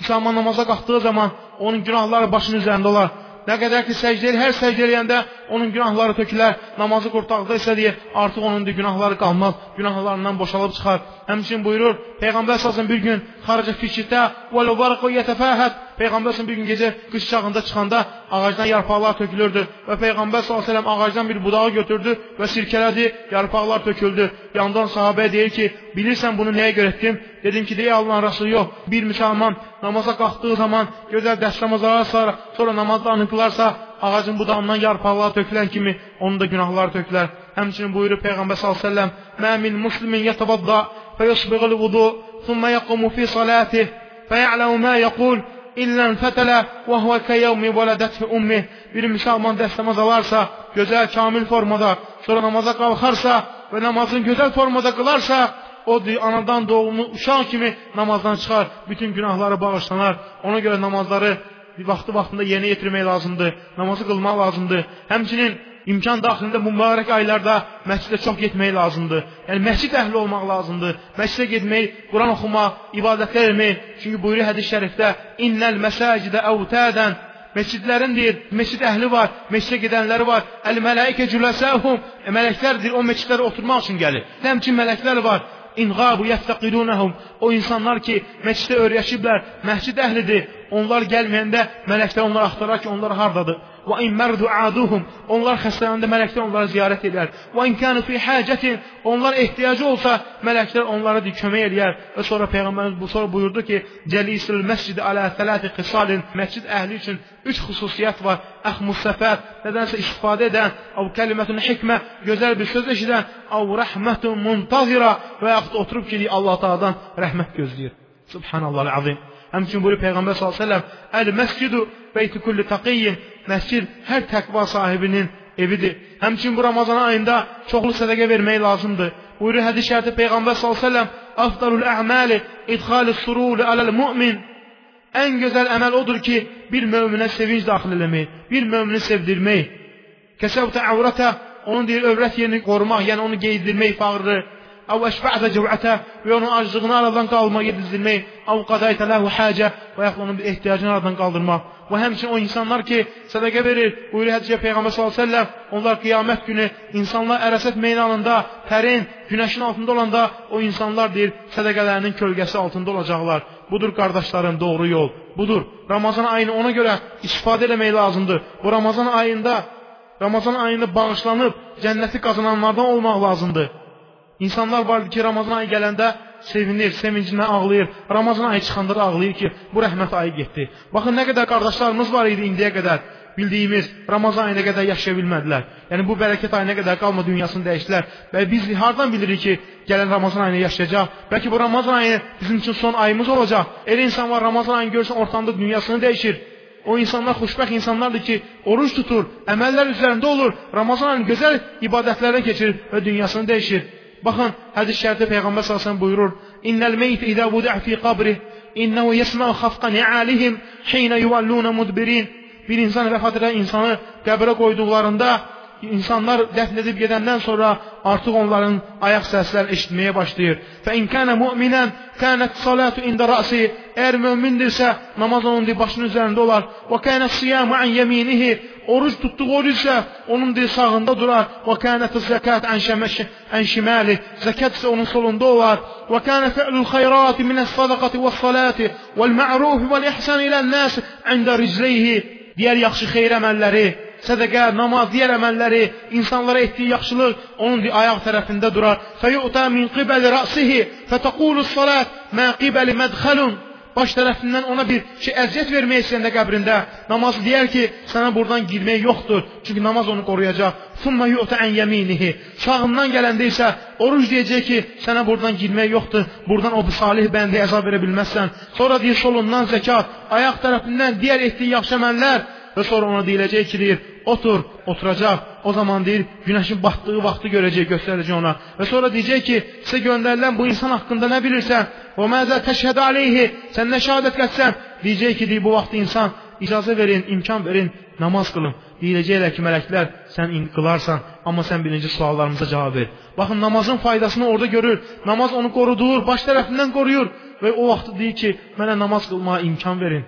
İnsan namaza qalxdığı zaman onun günahları başının üzərində olar. Nə qədər ki səcdə hər səcdə eləyəndə onun günahları tökülər. Namazı qurtardıqda isə deyir, artıq onun günahları qalmaz, günahlarından boşalıb çıxar. Həmçinin buyurur, Peyğəmbər sallallahu bir gün xarici fikirdə və lubarqu yetefahət Peyğəmbər bir gün gecə qış çağında çıxanda ağacdan yarpaqlar tökülürdü və Peyğəmbər sallallahu ağacdan bir budağı götürdü və sirkələdi, yarpaqlar töküldü. Yandan sahabəyə deyir ki, bilirsən bunu nəyə görə etdim? Dedim ki, deyə Allahın Rəsulü yox. Bir müsəlman namaza qalxdığı zaman gözəl dəstəmaz sonra, sonra namazda anıqlarsa, ağacın budağından yarpaqlar tökülən kimi onun da günahları tökülər. Həmçinin buyurur Peyğəmbər sallallahu əleyhi və səlləm: "Mə min muslimin yetavadda feyusbiğul vudu ثم يقوم في صلاته فيعلم ما يقول إلا الفتل وهو كيوم ولدته أمه bir müsəlman dəstəmaz alarsa, gözəl, kamil formada, sonra namaza qalxarsa və namazını gözəl formada qılarsa, o anadan doğumlu uşaq kimi namazdan çıxar, bütün günahları bağışlanar. Ona görə namazları vaxtı vaxtında yerinə yetirmək lazımdır, namazı qılmaq lazımdır. Həmçinin imkan daxilində bu mübarək aylarda məscidə çox getmək lazımdır. Yəni məscid əhli olmaq lazımdır. Məscidə getmək, Quran oxumaq, ibadətlər etmək. Çünki buyurur hədis şərifdə: "İnnel mesacidə əvtədən" Məscidlərin deyir, məscid əhli var, məscidə gedənləri var. Əl mələikə cüləsəhum. E, mələklər deyir, o məscidlərə oturmaq üçün gəlir. Həmçin mələklər var. İnqabu yəftəqirunəhum. O insanlar ki, məscidə öyrəşiblər, məscid əhlidir. Onlar gəlməyəndə mələklər onları axtarar ki, onlar hardadır? Və in mərdu aduhum. Onlar xəstələndə mələklər onları ziyarət edər. Və in kanu fi hacatin. Onlar ehtiyacı olsa mələklər onlara da kömək edər. Və sonra peyğəmbərimiz bu sonra buyurdu ki: "Cəlisul məscid ala thalathi qisalin." Məscid əhli üçün üç xüsusiyyət var. Əxmus səfər, nədənsə istifadə edən, əv kəlimatun hikmə, gözəl bir söz eşidən, əv rəhmətun muntazira və yaxud oturub ki, Allah Taala'dan rəhmət gözləyir. Subhanallahul azim. Həmçinin buyurur Peyğəmbər s.ə.v Əl-məscidu beyti kulli taqiyyin Məscid hər təqva sahibinin evidir. Həmçinin bu Ramazan ayında çoxlu sədəqə vermək lazımdır. Buyurur hədis şərti Peyğəmbər s.ə.v Afdalul ə'məli idxalus sururi aləl mu'min Ən gözəl əməl odur ki, bir möminə sevinç daxil eləmək, bir mömini sevdirmək. Kəsəvtə əvrətə, onun deyir, övrət yerini qorumaq, yəni onu geydirmək fağırı. أو أشبعت جوعته ve onun acılığını aradan qalma yedizdirmək, أو قضayta له حاجة və yaxud onun bir ehtiyacını aradan qaldırmaq. Və həmçinin o insanlar ki, sədəqə verir, buyurur hədicə Peyğəmbər s.ə.v onlar qiyamət günü insanlar ərəsət meydanında, tərin, günəşin altında olanda o insanlar deyir, sədəqələrinin kölgəsi altında olacaqlar. Budur qardaşlarım, doğru yol. Budur. Ramazan ayını ona görə istifadə etmək lazımdır. Bu Ramazan ayında Ramazan ayında bağışlanıb cənnəti qazananlardan olmaq lazımdır. İnsanlar vardır ki, Ramazan ayı gələndə sevinir, sevincindən ağlayır. Ramazan ayı çıxanda da ağlayır ki, bu rəhmət ayı getdi. Baxın, nə qədər qardaşlarımız var idi indiyə qədər bildiyimiz Ramazan ayına qədər yaşaya bilmədilər. Yəni bu bərəkət ayına qədər qalma dünyasını dəyişdilər. Və biz hardan bilirik ki, gələn Ramazan ayını yaşayacaq? Bəlkə bu Ramazan ayı bizim üçün son ayımız olacaq. Elə insan var Ramazan ayını görsən ortamda dünyasını dəyişir. O insanlar xoşbəxt insanlardır ki, oruç tutur, əməllər üzərində olur, Ramazan ayını gözəl ibadətlərdən keçirir və dünyasını dəyişir. Baxın, hədis şərifdə Peyğəmbər sallallahu buyurur: "İnnel meyt izə vudi'a fi qabrih, innehu yesma'u xafqa ni'alihim hina yuvalluna mudbirin." Bir insan vəfat edən insanı qəbrə qoyduqlarında insanlar dəfn edib gedəndən sonra artıq onların ayaq səsləri eşitməyə başlayır. Fə in kana mu'minan kanat salatu inda ra'si. Əgər mömindirsə, namaz onun başının üzərində olar. Və kana siyamu an yaminihi. Oruç tutduğu oruç isə onun dil sağında durar. Və kanat zakat an şamaş an şimali. Zakat isə onun solunda olar. Və kana fi'lul khayrat min as-sadaqati was-salati wal-ma'ruf wal-ihsan ila an-nas 'inda rijlihi. Digər yaxşı xeyir əməlləri sədəqə, namaz, digər əməlləri, insanlara etdiyi yaxşılıq onun ayaq tərəfində durar. Fəyu'ta min qibəli ra'sihi fətəqulu salat mə qibəli mədxəlun baş tərəfindən ona bir şey əziyyət vermək istəyəndə qəbrində namaz deyər ki, sənə buradan girmək yoxdur. Çünki namaz onu qoruyacaq. Summa yu'ta an yaminihi. Sağından gələndə isə oruc deyəcək ki, sənə buradan girmək yoxdur. Buradan o salih bəndə əzab verə bilməzsən. Sonra deyir solundan zəkat, ayaq tərəfindən digər etdiyi yaxşı əməllər və sonra ona deyiləcək ki, deyir, otur, oturacaq. O zaman deyir, günəşin batdığı vaxtı görəcək, göstərəcək ona. Və sonra deyəcək ki, sizə göndərilən bu insan haqqında nə bilirsən? Və məzə təşhədə aleyhi, sən nə şəhadət qətsən? Deyəcək ki, deyir, bu vaxt insan icazə verin, imkan verin, namaz qılın. Deyiləcəklər ki, mələklər, sən qılarsan, amma sən birinci suallarımıza cavab ver. Baxın, namazın faydasını orada görür. Namaz onu qorudur, baş tərəfindən qoruyur. Və o vaxt deyir ki, mənə namaz qılmağa imkan verin.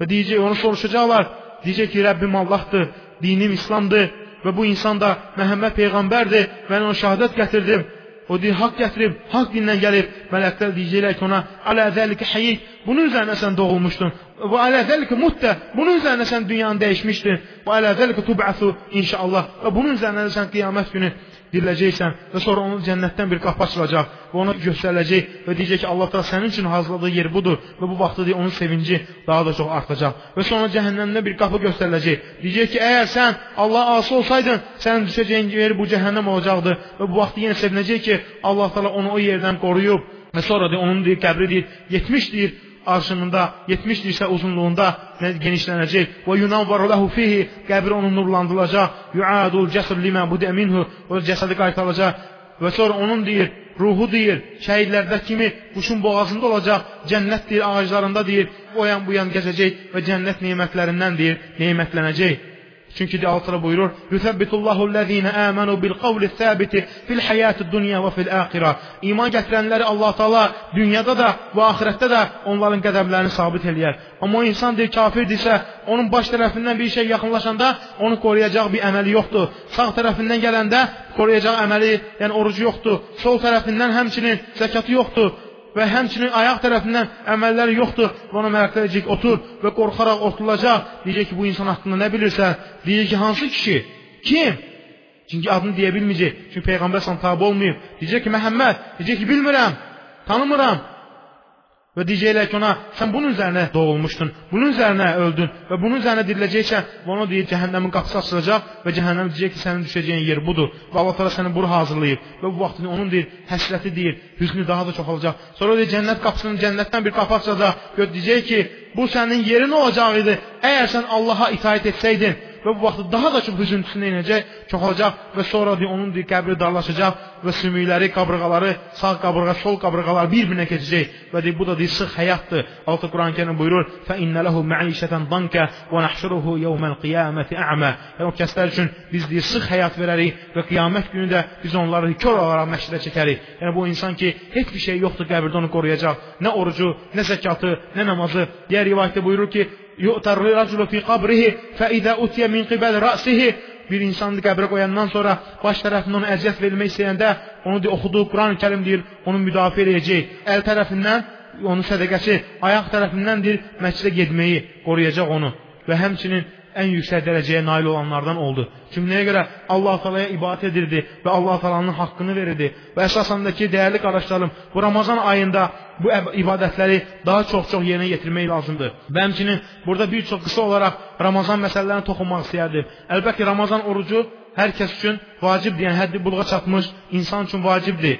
Və deyəcək, onu soruşacaqlar. Deyəcək ki, Rəbbim Allahdır, dinim İslamdır və bu insan da Məhəmməd Peyğəmbərdir. Mən ona şəhadət gətirdim. O deyir, haqq gətirib, haqq dindən gəlib. Mələklər deyəcəklər ki, ona, alə zəlikə həyyik, bunun üzərinə sən doğulmuşdun. Və alə zəlikə muttə, bunun üzərinə sən dünyanı dəyişmişdin. Və alə zəlikə tub'əsu inşallah. Və bunun üzərinə sən qiyamət günü diriləcəksən və sonra onun cənnətdən bir qapı açılacaq və ona göstəriləcək və deyəcək ki, Allah təala sənin üçün hazırladığı yer budur və bu vaxtda deyir, onun sevinci daha da çox artacaq. Və sonra cəhənnəmdə bir qapı göstəriləcək. Deyəcək ki, əgər sən Allah asi olsaydın, sənin düşəcəyin yer bu cəhənnəm olacaqdı və bu vaxt yenə sevinəcək ki, Allah təala onu o yerdən qoruyub. Və sonra deyir, onun deyir, qəbri deyir, 70 deyir, arşınında, 70 dirsə uzunluğunda genişlənəcək. Və yunavvaru lahu fihi, qəbri onun nurlandırılacaq. Yuadul cəsr limə budə minhu, o cəsədi qaytarılacaq. Və sonra onun deyir, ruhu deyir, şəhidlərdə kimi quşun boğazında olacaq, cənnət deyir, ağaclarında deyir, o yan bu yan gəzəcək və cənnət nemətlərindən deyir, nemətlənəcək. Çünki de altına buyurur. Yuthabbitullahu allazina amanu bil qawli sabiti fil hayatid dunya və fil axirə. İman gətirənləri Allah Taala dünyada da və axirətdə də onların qədəmlərini sabit eləyər. Amma o insan deyir kafirdirsə, onun baş tərəfindən bir şey yaxınlaşanda onu qoruyacaq bir əməli yoxdur. Sağ tərəfindən gələndə qoruyacaq əməli, yəni orucu yoxdur. Sol tərəfindən həmçinin zəkatı yoxdur və həmçinin ayaq tərəfindən əməlləri yoxdur. Ona deyəcək, otur və qorxaraq oturulacaq. Deyəcək ki, bu insan haqqında nə bilirsən? Deyəcək ki, hansı kişi? Kim? Çünki adını deyə bilməyəcək. Çünki Peyğəmbər sana tabi olmayıb. Deyəcək ki, Məhəmməd. Deyəcək ki, bilmirəm, tanımıram. Və deyəcəklər ki ona, sən bunun üzərinə doğulmuşdun, bunun üzərinə öldün və bunun üzərinə diriləcəksən. Və ona deyir, cəhənnəmin qapısı açılacaq və cəhənnəm deyəcək ki, sənin düşəcəyin yer budur və Allah təala səni bura hazırlayıb və bu vaxt onun deyir, həsrəti deyir, hüznü daha da çoxalacaq. Sonra deyir, cənnət qapısının cənnətdən bir qapı açılacaq, gör deyəcək ki, bu sənin yerin olacaq idi, əgər sən Allaha itaat etsəydin və bu vaxt daha da çox hüzüntüsünə inəcək, çoxalacaq və sonra deyir, onun deyir, qəbri darlaşacaq və sümükləri, qabırğaları, sağ qabırğa, sol qabırğalar bir-birinə keçəcək və deyir, bu da deyir, sıx həyatdır. Allah Quran-ı Kərim buyurur: "Fə innə lehu məişətən danka və nahşuruhu yawmal qiyaməti a'ma." Yəni o kəslər üçün biz deyir, sıx həyat verərik və qiyamət günü də biz onları kör olaraq məşridə çəkərik. Yəni bu insan ki, heç bir şey yoxdur qəbirdə onu qoruyacaq. Nə orucu, nə zəkatı, nə namazı. Digər rivayətdə buyurur ki, raculu fi qabrihi fa iza utiya min qibal ra'sihi bir insanı qəbrə qoyandan sonra baş tərəfindən ona əziyyət verilmək istəyəndə onu deyir, oxuduğu Quran-ı Kərim deyir, onu müdafiə edəcək. Əl tərəfindən onun sədəqəsi, ayaq tərəfindən deyir, məscidə getməyi qoruyacaq onu və həmçinin ən yüksək dərəcəyə nail olanlardan oldu. Çünki nəyə görə Allah Taala'ya ibadət edirdi və Allah Taala'nın haqqını verirdi. Və əsasındakı dəyərli qardaşlarım, bu Ramazan ayında bu ibadətləri daha çox-çox yerinə yetirmək lazımdır. Və həmçinin burada bir çox qısa olaraq Ramazan məsələlərinə toxunmaq istəyərdim. Əlbəttə Ramazan orucu hər kəs üçün vacibdir, yəni həddi buluğa çatmış insan üçün vacibdir.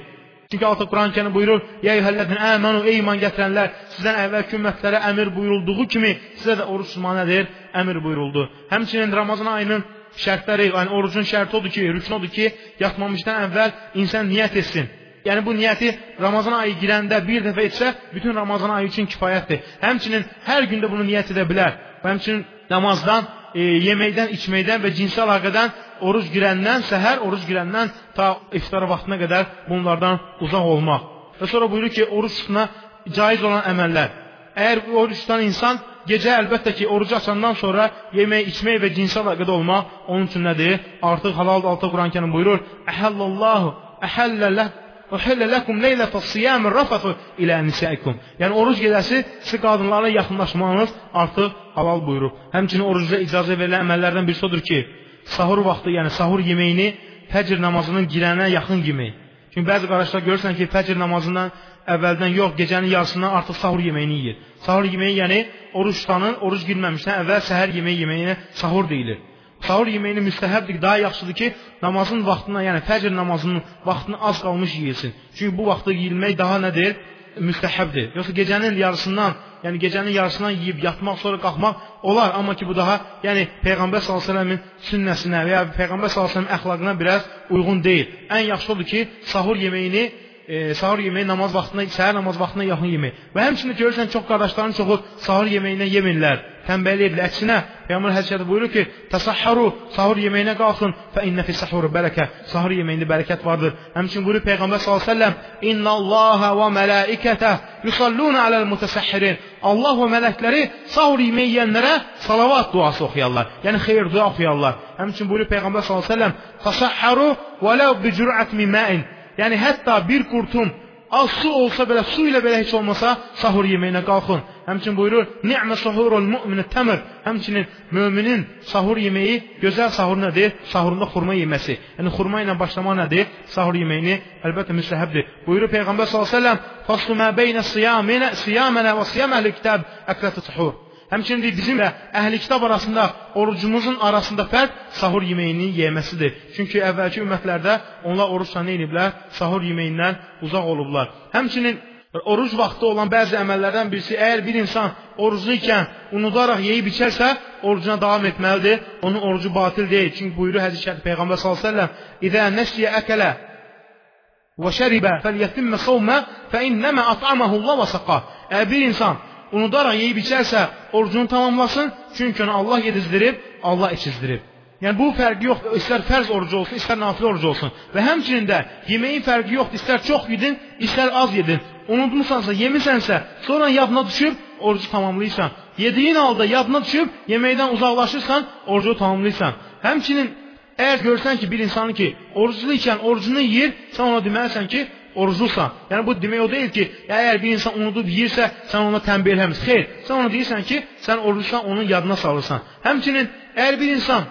Çünki altı Quran-ı Kərim buyurur: "Ya eyyuhellezine amanu ey iman gətirənlər, sizdən əvvəlki ümmətlərə əmr buyurulduğu kimi sizə də oruç tutmağı nədir? Əmr buyuruldu." Həmçinin Ramazan ayının şərtləri, yəni orucun şərti odur ki, rükn odur ki, yatmamışdan əvvəl insan niyyət etsin. Yəni bu niyyəti Ramazan ayı girəndə bir dəfə etsə, bütün Ramazan ayı üçün kifayətdir. Həmçinin hər gündə bunu niyyət edə bilər. Və həmçinin namazdan, e, yeməkdən, içməkdən və cinsi əlaqədən oruc girəndən, səhər oruc girəndən ta iftara vaxtına qədər bunlardan uzaq olmaq. Və sonra buyurur ki, oruc tutuna caiz olan əməllər. Əgər oruc tutan insan gecə əlbəttə ki, orucu açandan sonra yemək, içmək və cinsi əlaqədə olmaq onun üçün nədir? Artıq halaldır. Altı Quran-Kərim buyurur: "Əhəllallahu əhəllə Uhillə ləkum leylətəs siyamir rafatu ilə nisaikum. Yəni oruc gecəsi siz qadınlara yaxınlaşmanız artıq halal buyurub. Həmçinin orucda icazə verilən əməllərdən birisi odur ki, sahur vaxtı, yəni sahur yeməyini fəcr namazının girənə yaxın yemək. Çünki bəzi qardaşlar görürsən ki, fəcr namazından əvvəldən yox, gecənin yarısından artıq sahur yeməyini yeyir. Sahur yeməyi yəni oruç tutanın oruc girməmişdən əvvəl səhər yeməyi yeməyinə sahur deyilir. Sahur yeməyini müstəhəbdir, daha yaxşıdır ki, namazın vaxtına, yəni fəcr namazının vaxtını az qalmış yeyilsin. Çünki bu vaxtda yeyilmək daha nədir? Müstəhəbdir. Yoxsa gecənin yarısından yəni gecənin yarısından yeyib yatmaq, sonra qalxmaq olar, amma ki bu daha, yəni Peyğəmbər sallallahu əleyhi və səlləmin sünnəsinə və ya Peyğəmbər sallallahu əleyhi və səlləm əxlaqına biraz uyğun deyil. Ən yaxşı odur ki, sahur yeməyini e, sahur yeməyi namaz vaxtına, səhər namaz vaxtına yaxın yemək. Və həmçinin görürsən çox qardaşların çoxu sahur yeməyinə yemirlər tənbəllik edirlər. Əksinə, Peyğəmbər hədisdə buyurur ki, "Təsahharu, sahur yeməyinə qalxın, fa inna fi sahur bərəkə." Sahur yeməyində bərəkət vardır. Həmçinin buyurur Peyğəmbər sallallahu əleyhi və səlləm, "İnna Allaha və mələikətə yusalluna alal mutasahhirin." Allah və mələkləri sahur yeməyi yeyənlərə salavat duası oxuyarlar. Yəni xeyir dua oxuyarlar. Həmçinin buyurur Peyğəmbər sallallahu əleyhi və səlləm, "Tasahharu və law bi jur'at min ma'in." Yəni hətta bir qurtum Az su olsa belə, su ilə belə heç olmasa sahur yeməyinə qalxın. Həmçinin buyurur, "Ni'mə sahurul mu'min təmr." Həmçinin möminin sahur yeməyi gözəl sahur nədir? Sahurunda xurma yeməsi. Yəni xurma ilə başlamaq nədir? Sahur yeməyini əlbəttə müstəhəbdir. Buyurur Peyğəmbər sallallahu əleyhi və səlləm, "Faslu ma beyne siyamina siyamana və siyam əhli kitab əklatu suhur." Həmçinin deyir, bizim və əhli kitab arasında orucumuzun arasında fərq sahur yeməyinin yeməsidir. Çünki əvvəlki ümmətlərdə onlar oruçla nə ediblər? Sahur yeməyindən uzaq olublar. Həmçinin Oruc vaxtı olan bəzi əməllərdən birisi, əgər bir insan oruclu ikən unudaraq yeyib içərsə, orucuna davam etməlidir. Onun orucu batil deyil. Çünki buyurur hədis şərif Peyğəmbər sallallahu əleyhi və səlləm: "İzə nəsiyə əkələ və şəribə fəlyetimə savmə fəinnəmə at'amahu Allah və saqa." Əgər bir insan unudaraq yeyib içərsə, orucunu tamamlasın, çünki onu Allah yedizdirib, Allah içizdirib. Yəni bu fərqi yoxdur. İstər fərz orucu olsun, istər nafilə orucu olsun. Və həmçinin də yeməyin fərqi yoxdur. İstər çox yedin, istər az yedin. Unutmusansa, yemisənsə, sonra yadına düşüb orucu tamamlayırsan. Yediyin halda yadına düşüb yeməkdən uzaqlaşırsan, orucu tamamlayırsan. Həmçinin əgər görsən ki, bir insanı ki, oruclu ikən orucunu yeyir, sən ona deməlisən ki, oruclusan. Yəni bu demək o deyil ki, əgər bir insan unudub yeyirsə, sən ona tənbih eləmirsən. Xeyr, sən ona deyirsən ki, sən oruclusan, onun yadına salırsan. Həmçinin əgər bir insan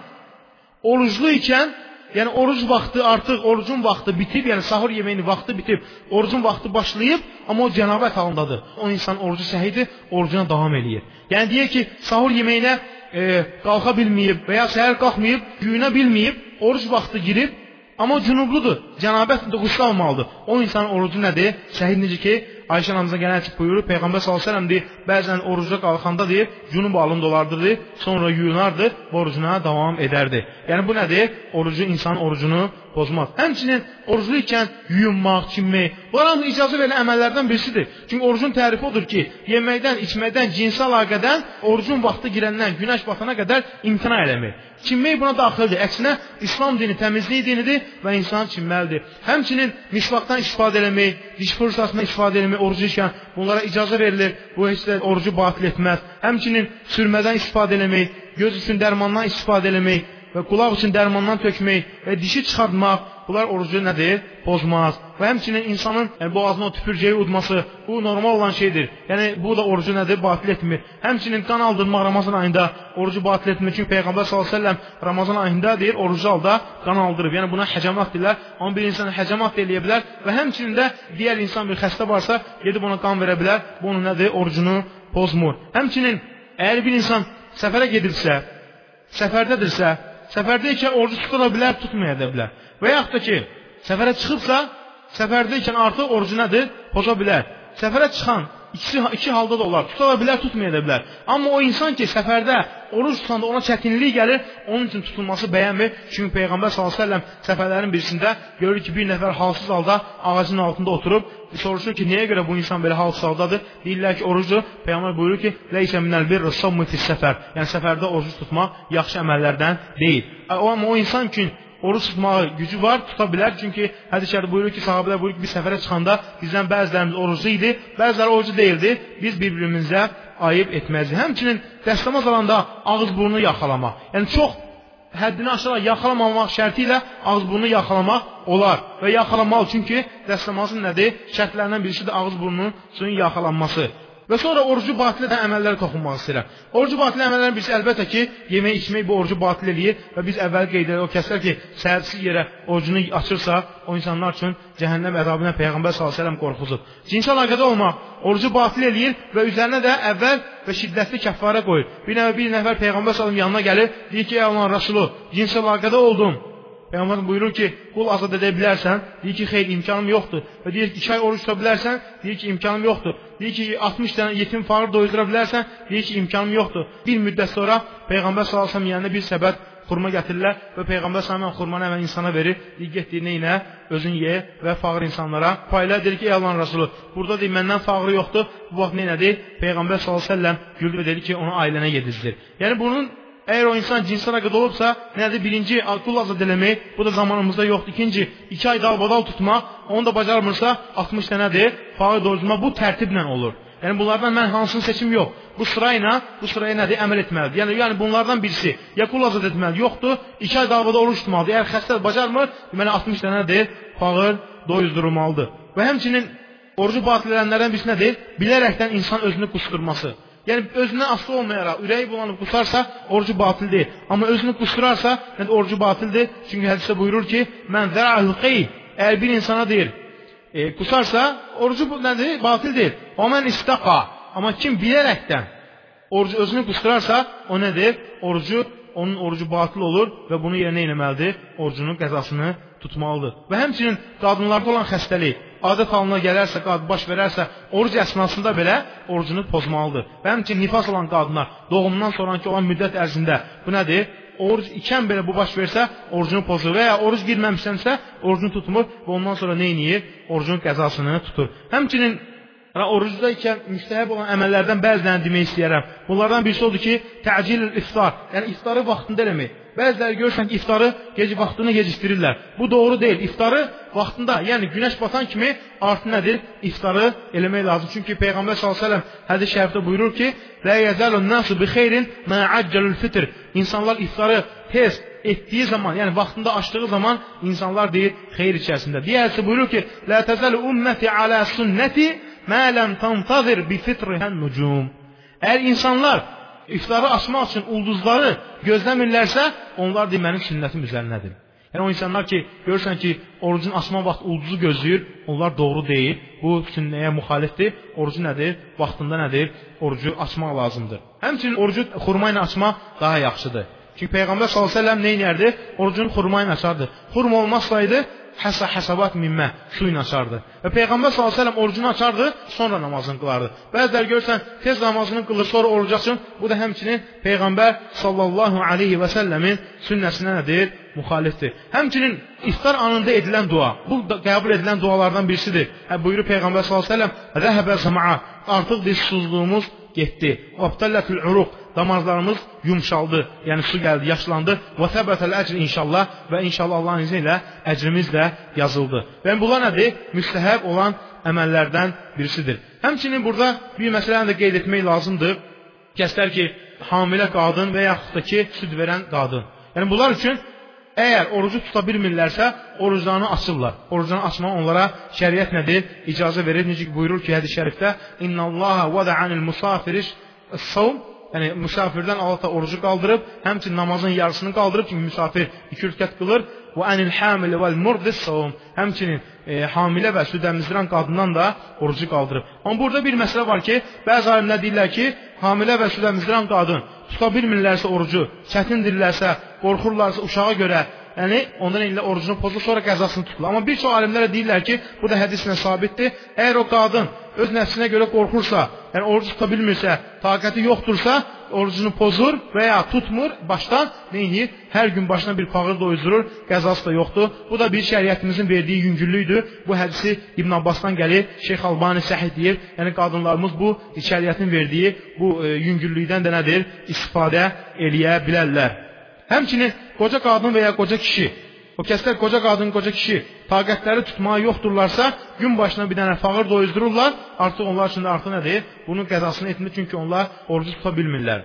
oruclu ikən, yəni oruc vaxtı artıq orucun vaxtı bitib, yəni sahur yeməyinin vaxtı bitib, orucun vaxtı başlayıb, amma o cənabət halındadır. O insan orucu səhidir, orucuna davam eləyir. Yəni deyək ki, sahur yeməyinə e, qalxa bilməyib və ya səhər qalxmayıb, güyünə bilməyib, oruc vaxtı girib, amma cünubludur. Cənabət qusl almalıdır. O insanın orucu nədir? Səhid necə ki, Ayşə anamıza gələn açıq buyurur, Peyğəmbər s.ə.v deyir, bəzən oruca qalxanda deyir, cünub alın dolardır, deyir, sonra yuyunardı, orucuna davam edərdi. Yəni bu nədir? Orucu, insan orucunu pozmaz. Həmçinin oruclu ikən yuyunmaq, çinmək, bunlar hamı icazə verilən əməllərdən birisidir. Çünki orucun tərifi odur ki, yeməkdən, içməkdən, cinsi əlaqədən, orucun vaxtı girəndən, günəş batana qədər imtina eləmək. Çinmək buna daxildir. Əksinə, İslam dini təmizlik dinidir və insan çinməlidir. Həmçinin misvaqdan istifadə eləmək, diş fırsatından istifadə eləmək, orucu ikən bunlara icazə verilir. Bu heç də orucu batil etməz. Həmçinin sürmədən istifadə eləmək, göz üçün dərmandan istifadə eləmək və qulaq üçün dərmandan tökmək və dişi çıxartmaq, bunlar orucu nədir? Pozmaz. Və həmçinin insanın yəni, boğazına o tüpürcəyi udması, bu normal olan şeydir. Yəni, bu da orucu nədir? Batil etmir. Həmçinin qan aldırmaq Ramazan ayında orucu batil etmir. Çünki Peyğəmbər s.ə.v Ramazan ayında deyir, orucu halda qan aldırıb. Yəni, buna həcəmat deyirlər. Amma bir insan həcəmat eləyə bilər və həmçinin də digər insan bir xəstə varsa, gedib ona qan verə bilər. Bu onun nədir? Orucunu pozmur. Həmçinin, əgər bir insan səfərə gedirsə, səfərdədirsə, səfərdəykən orucu tutura bilər, tutmaya da bilər. Və yaxud da ki, səfərə çıxıbsa, səfərdəykən artıq orucu nədir? Poza bilər. Səfərə çıxan ikisi, iki halda da olar. Tuta da bilər, tutmaya da bilər. Amma o insan ki, səfərdə oruc tutanda ona çətinlik gəlir, onun üçün tutulması bəyənmir. Çünki Peyğəmbər s.ə.v səfərlərin birisində görür ki, bir nəfər halsız halda ağacın altında oturub, soruşur ki, niyə görə bu insan belə halsız haldadır? Deyirlər ki, orucu, Peyğəmbər buyurur ki, leysə minəl bir rəssəmmi fis səfər. Yəni, səfərdə orucu tutmaq yaxşı əməllərdən deyil. Amma o insan üçün oruç tutmağa gücü var, tuta bilər. Çünki hədis şərif buyurur ki, sahabələr buyurur ki, biz səfərə çıxanda bizdən bəzilərimiz oruclu idi, bəziləri orucu deyildi. Biz bir-birimizə ayıb etməzdik. Həmçinin dəstəmaz alanda ağız burnu yaxalamaq. Yəni çox həddini aşaraq yaxalamamaq şərti ilə ağız burnu yaxalamaq olar və yaxalamalı. Çünki dəstəmazın nədir? Şərtlərindən birisi də ağız burnunun suyun yaxalanması. Və sonra orucu batil edən əməllərə toxunmaq istəyirəm. Orucu batil əməllərin birisi əlbəttə ki, yemək içmək bu orucu batil eləyir və biz əvvəl qeyd edirik o kəslər ki, səhərsiz yerə orucunu açırsa, o insanlar üçün cəhənnəm əzabından Peyğəmbər sallallahu əleyhi və səlləm qorxusudur. Cinsi əlaqədə olmaq orucu batil eləyir və üzərinə də əvvəl və şiddətli kəffarə qoyur. Bir nəfər bir nəfər Peyğəmbər sallallahu yanına gəlir, deyir ki, ey Allahın Rəsulu, cinsi əlaqədə oldum. Peyğəmbər buyurur ki, qul azad edə bilərsən? Deyir ki, xeyr, imkanım yoxdur. Və deyir ki, 2 ay oruç tuta bilərsən? Deyir ki, imkanım yoxdur. Deyir ki, 60 dənə yetim fağır doyurdura bilərsən? Deyir ki, imkanım yoxdur. Bir müddət sonra Peyğəmbər sallallahu əleyhi və səlləm yanına bir səbət xurma gətirirlər və Peyğəmbər sallallahu xurmanı həmin insana verir. Deyir, get deyir, neynə? Özün ye və fağır insanlara payla. Deyir ki, ey Allahın Rəsulu, burada deyir, məndən fağırı yoxdur. Bu vaxt neynədir? Peyğəmbər sallallahu əleyhi və səlləm güldü və dedi ki, onu ailənə yedizdir. Yəni bunun Əgər o insan cinsi əlaqədə olubsa, nədir? Birinci, qul azad eləmək, bu da zamanımızda yoxdur. İkinci, iki ay dalbadal tutmaq, onu da bacarmırsa, 60 dənədir, fağı doyurmaq, bu tərtiblə olur. Yəni bunlardan mən hansını seçim yox. Bu sırayla, bu sıraya nədir? Əməl etməlidir. Yəni, yəni bunlardan birisi ya qul azad etməli, yoxdur, iki ay dalbada oruç tutmalıdır. Əgər xəstə bacarmır, deməli 60 dənədir, fağır doyuzdurulmalıdır. Və həmçinin orucu batil edənlərdən birisi nədir? Bilərəkdən insan özünü qusturması. Yəni özündən asılı olmayaraq ürəyi bulanıb qusarsa, orucu batil deyil. Amma özünü qusturarsa, yəni orucu batildir. Çünki hədisdə buyurur ki, "Mən zəra'ul qey" əgər bir insana deyir, e, qusarsa, orucu nədir? Batil deyil. "Və men istaqa" amma kim bilərəkdən orucu özünü qusturarsa, o nədir? Orucu onun orucu batil olur və bunu yerinə etməlidir. Orucunun qəzasını tutmalıdır. Və həmçinin qadınlarda olan xəstəlik, adət halına gələrsə, qad baş verərsə, oruc əsnasında belə orucunu pozmalıdır. Və həmçinin nifas olan qadınlar doğumdan sonraki olan müddət ərzində bu nədir? Oruc ikən belə bu baş versə, orucunu pozur və ya oruc girməmişsənsə, orucunu tutmur və ondan sonra nə edir? Orucun qəzasını tutur. Həmçinin və orucda ikən müstəhəb olan əməllərdən bəzilərini demək istəyirəm. Bunlardan birisi odur ki, təcil iftar, yəni iftarı vaxtında eləmək. Bəziləri görürsən ki, iftarı gecə vaxtını gecikdirirlər. Bu doğru deyil. İftarı vaxtında, yəni günəş batan kimi artı nədir? İftarı eləmək lazım. Çünki Peyğəmbər s.ə.v hədis şərifdə buyurur ki, Lə yəzəlun nasu bi xeyrin mə əccəlül fitr. İnsanlar iftarı tez etdiyi zaman, yəni vaxtında açdığı zaman insanlar deyir xeyr içərisində. Digərisi buyurur ki, Lə təzəl ümməti alə sünnəti mə ləm tantazir bi fitrihən nucum. Əgər insanlar iftarı açmaq üçün ulduzları gözləmirlərsə, onlar deyir mənim sünnətim üzərindədir. Yəni o insanlar ki, görürsən ki, orucun açma vaxt ulduzu gözləyir, onlar doğru deyil. Bu sünnəyə müxalifdir. Orucu nədir? Vaxtında nədir? Orucu açmaq lazımdır. Həmçinin orucu xurma ilə açmaq daha yaxşıdır. Çünki Peyğəmbər sallallahu əleyhi və səlləm nə edirdi? Orucunu xurma ilə açardı. Xurma olmasaydı həsə həsabat minmə su ilə açardı. Və Peyğəmbər s.ə.v orucunu açardı, sonra namazını qılardı. Bəziləri görsən, tez namazını qılır, sonra oruc açın. Bu da həmçinin Peyğəmbər sallallahu aleyhi və səlləmin sünnəsinə nədir? Müxalifdir. Həmçinin iftar anında edilən dua, bu da qəbul edilən dualardan birisidir. Hə, buyurur Peyğəmbər s.ə.v Rəhəbə zəmaa, artıq susuzluğumuz getdi. Vabtallətül uruq, damarlarımız yumşaldı, yəni su gəldi, yaşlandı. Və səbətəl əcr inşallah və inşallah Allahın izni ilə əcrimiz də yazıldı. Və bunlar nədir? Müstəhəb olan əməllərdən birisidir. Həmçinin burada bir məsələni də qeyd etmək lazımdır. Kəslər ki, hamilə qadın və yaxud da ki, süd verən qadın. Yəni bunlar üçün Əgər orucu tuta bilmirlərsə, oruclarını açırlar. Oruclarını açmaq onlara şəriət nədir? İcazə verir. Necə buyurur ki, hədis şərifdə: "İnnallaha vada'anil musafiriş as-sawm" Yəni müsafirdən Allah da orucu qaldırıb, həmçinin namazın yarısını qaldırıb, çünki müsafir iki rükət qılır. Və anil hamil vəl murdis sawm. Həmçinin e, hamilə və süd əmizdirən qadından da orucu qaldırıb. Amma burada bir məsələ var ki, bəzi alimlər deyirlər ki, hamilə və süd əmizdirən qadın tuta bilmirlərsə orucu, çətindirlərsə, qorxurlarsa uşağa görə, yəni ondan elə orucunu pozur, sonra qəzasını tuturlar. Amma bir çox alimlər deyirlər ki, bu da hədislə sabitdir. Əgər o qadın öz nəfsinə görə qorxursa, yəni orucu tuta bilmirsə, taqəti yoxdursa, orucunu pozur və ya tutmur, başdan edir? Hər gün başına bir pağır doyuzdurur, qəzası da yoxdur. Bu da bir şəriətimizin verdiyi yüngüllükdür. Bu hədisi İbn Abbasdan gəlir, Şeyx Albani səhih deyir. Yəni qadınlarımız bu şəriətin verdiyi bu e, yüngüllükdən də nədir? İstifadə eləyə bilərlər. Həmçinin qoca qadın və ya qoca kişi O kəslər qoca qadın, qoca kişi taqətləri tutmağa yoxdurlarsa, gün başına bir dənə fağır doyuzdururlar, artıq onlar üçün də artıq nədir? Bunun qəzasını etmir, çünki onlar orucu tuta bilmirlər.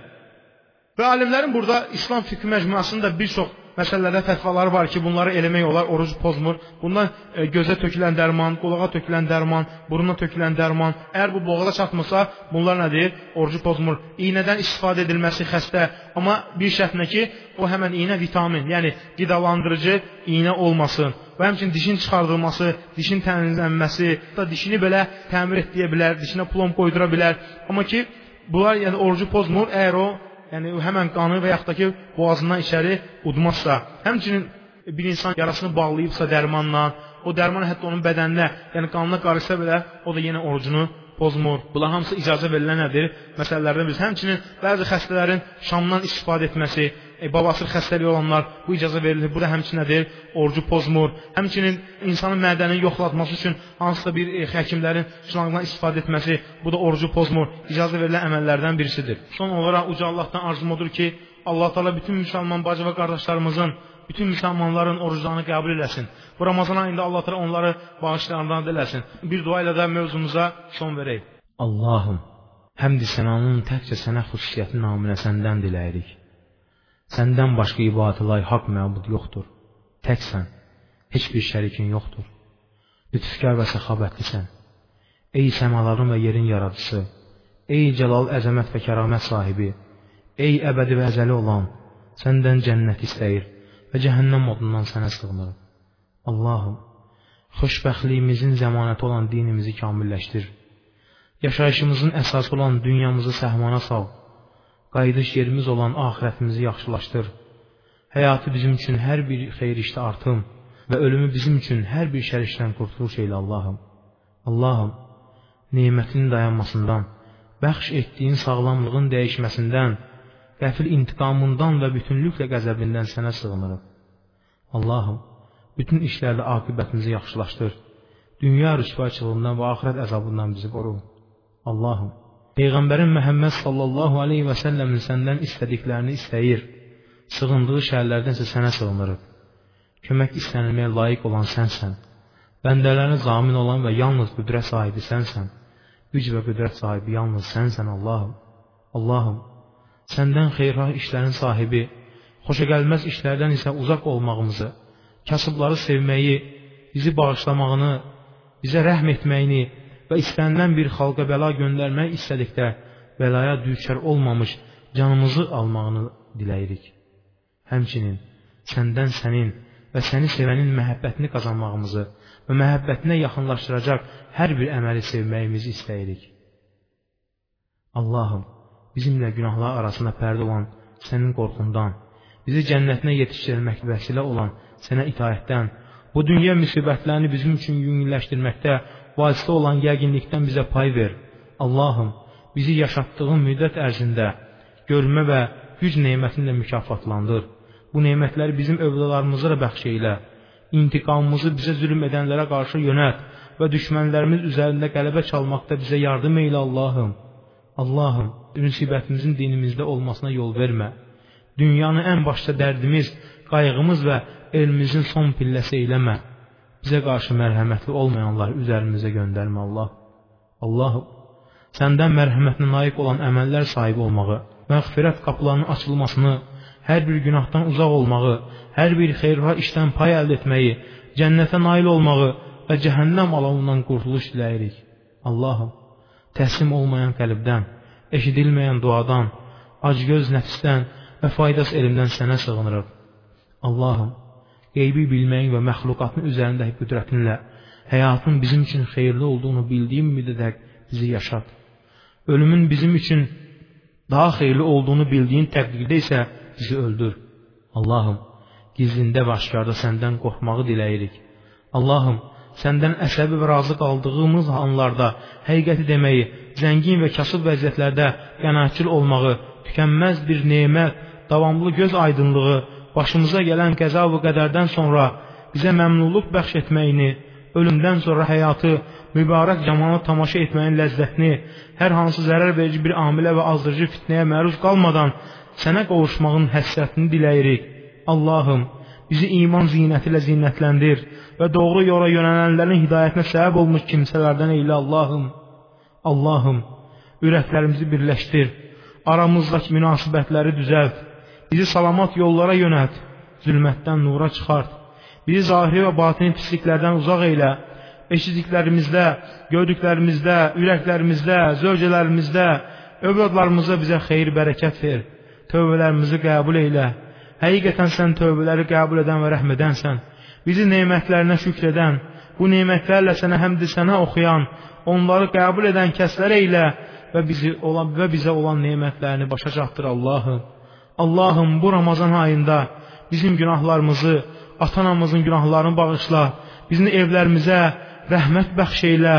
Və alimlərin burada İslam fiqh məcmuasında bir çox məsələlərdə fətvaları var ki, bunları eləmək olar, oruc pozmur. Bundan e, gözə tökülən dərman, qulağa tökülən dərman, buruna tökülən dərman, əgər bu boğaza çatmasa, bunlar nədir? Orucu pozmur. İynədən istifadə edilməsi xəstə, amma bir şərtlə ki, o həmən iynə vitamin, yəni qidalandırıcı iynə olmasın. Və həmçinin dişin çıxardılması, dişin təmizlənməsi, da dişini belə təmir etdiyə bilər, dişinə plom qoydura bilər. Amma ki, bunlar yəni orucu pozmur, əgər o yəni həmən qanı və yaxud da ki, boğazından içəri udmazsa, həmçinin bir insan yarasını bağlayıbsa dərmanla, o dərman hətta onun bədəninə, yəni qanına qarışsa belə, o da yenə orucunu pozmur. Bunlar hamısı icazə verilən nədir? Məsələlərdən birisi. Həmçinin bəzi xəstələrin şamdan istifadə etməsi, e, babasır xəstəliyi olanlar bu icazə verilir. Bu da həmçinədir, orucu pozmur. Həmçinin insanın mədəni yoxlatması üçün hansısa bir e, həkimlərin şlanqdan istifadə etməsi, bu da orucu pozmur. İcazə verilən əməllərdən birisidir. Son olaraq uca Allahdan arzum odur ki, Allah Taala bütün müsəlman bacı və qardaşlarımızın bütün müsəlmanların oruclarını qəbul eləsin. Bu Ramazan ayında Allah Taala onları bağışlayanlardan eləsin. Bir dua ilə də mövzumuza son verək. Allahım, həmd sənanın təkcə sənə xüsusiyyəti naminə səndən diləyirik. Səndən başqa ibadətə layiq haqq məbud yoxdur. Təksən, heç bir şərikin yoxdur. Lütfkar və səxavətlisən. Ey səmaların və yerin yaradıcısı, ey cəlal, əzəmət və kəramət sahibi, ey əbədi və əzəli olan, səndən cənnət istəyir və cəhənnəm odundan sənə sığınırıq. Allahım, xoşbəxtliyimizin zəmanəti olan dinimizi kamilləşdir. Yaşayışımızın əsası olan dünyamızı səhmana sal qayıdış yerimiz olan axirətimizi yaxşılaşdır. Həyatı bizim üçün hər bir xeyir işdə artım və ölümü bizim üçün hər bir şər işdən qurtuluş eylə Allahım. Allahım, nemətinin dayanmasından, bəxş etdiyin sağlamlığın dəyişməsindən, qəfil intiqamından və bütünlüklə qəzəbindən sənə sığınırıq. Allahım, bütün işlərlə aqibətimizi yaxşılaşdır. Dünya rüsvayçılığından və axirət əzabından bizi qoru. Allahım, Peyğəmbərin Məhəmməd sallallahu aleyhi və səlləmin səndən istədiklərini istəyir. Sığındığı şəhərlərdən isə sənə sığınırıq. Kömək istənilməyə layiq olan sənsən. Bəndələrinə zamin olan və yalnız qüdrət sahibi sənsən. Güc və qüdrət sahibi yalnız sənsən Allahım. Allahım, səndən xeyrah işlərin sahibi, xoşagəlməz işlərdən isə uzaq olmağımızı, kasıbları sevməyi, bizi bağışlamağını, bizə rəhm etməyini və istənilən bir xalqa bəla göndərmək istədikdə bəlaya düçar olmamış canımızı almağını diləyirik. Həmçinin səndən sənin və səni sevənin məhəbbətini qazanmağımızı və məhəbbətinə yaxınlaşdıracaq hər bir əməli sevməyimizi istəyirik. Allahım, bizimlə günahlar arasında pərdə olan sənin qorxundan, bizi cənnətinə yetişdirmək vəsilə olan sənə itayətdən, bu dünya müsibətlərini bizim üçün yüngülləşdirməkdə vasitə olan yəqinlikdən bizə pay ver. Allahım, bizi yaşatdığın müddət ərzində görmə və güc nemətinlə mükafatlandır. Bu nemətləri bizim övladlarımıza da bəxş eylə. İntiqamımızı bizə zülm edənlərə qarşı yönət və düşmənlərimiz üzərində qələbə çalmaqda bizə yardım eylə Allahım. Allahım, müsibətimizin dinimizdə olmasına yol vermə. Dünyanı ən başda dərdimiz, qayğımız və elmimizin son pilləsi eyləmə. Bizə qarşı mərhəmətli olmayanlar üzərimizə göndərmə Allah. Allahım, səndən mərhəmətinə layiq olan əməllər sahibi olmağı, məğfirət qapılarının açılmasını, hər bir günahdan uzaq olmağı, hər bir xeyirha işdən pay əldə etməyi, cənnətə nail olmağı və cəhənnəm alovundan qurtuluş diləyirik. Allahım, təslim olmayan qəlbdən, eşidilməyən duadan, acgöz nəfsdən və faydasız elmdən sənə sığınırıq. Allahım, qeybi bilməyin və məxluqatın üzərindəki qüdrətinlə həyatın bizim üçün xeyirli olduğunu bildiyim müddətə bizi yaşat. Ölümün bizim üçün daha xeyirli olduğunu bildiyin təqdirdə isə bizi öldür. Allahım, gizlində və aşkarda səndən qorxmağı diləyirik. Allahım, səndən əsəbi və razı qaldığımız anlarda həqiqəti deməyi, zəngin və kasıb vəziyyətlərdə qənaətçil olmağı, tükənməz bir nemət, davamlı göz aydınlığı, başımıza gələn qəza və qədərdən sonra bizə məmnunluq bəxş etməyini, ölümdən sonra həyatı, mübarək cəmanı tamaşa etməyin ləzzətini, hər hansı zərər verici bir amilə və azdırıcı fitnəyə məruz qalmadan sənə qovuşmağın həsrətini diləyirik. Allahım, bizi iman zinəti ilə zinətləndir və doğru yola yönələnlərin hidayətinə səbəb olmuş kimsələrdən eylə Allahım. Allahım, ürəklərimizi birləşdir, aramızdakı münasibətləri düzəlt, bizi salamat yollara yönət, zülmətdən nura çıxart, bizi zahiri və batini pisliklərdən uzaq eylə, eşitdiklərimizdə, gördüklərimizdə, ürəklərimizdə, zövcələrimizdə, övladlarımıza bizə xeyir bərəkət ver, tövbələrimizi qəbul eylə, həqiqətən sən tövbələri qəbul edən və rəhm edənsən, bizi nemətlərinə şükr edən, bu nemətlərlə sənə həmd sənə oxuyan, onları qəbul edən kəslər eylə və bizi olan və bizə olan nemətlərini başa çatdır Allahım. Allahım bu Ramazan ayında bizim günahlarımızı, ata-anamızın günahlarını bağışla. Bizim evlərimizə rəhmət bəxş eylə,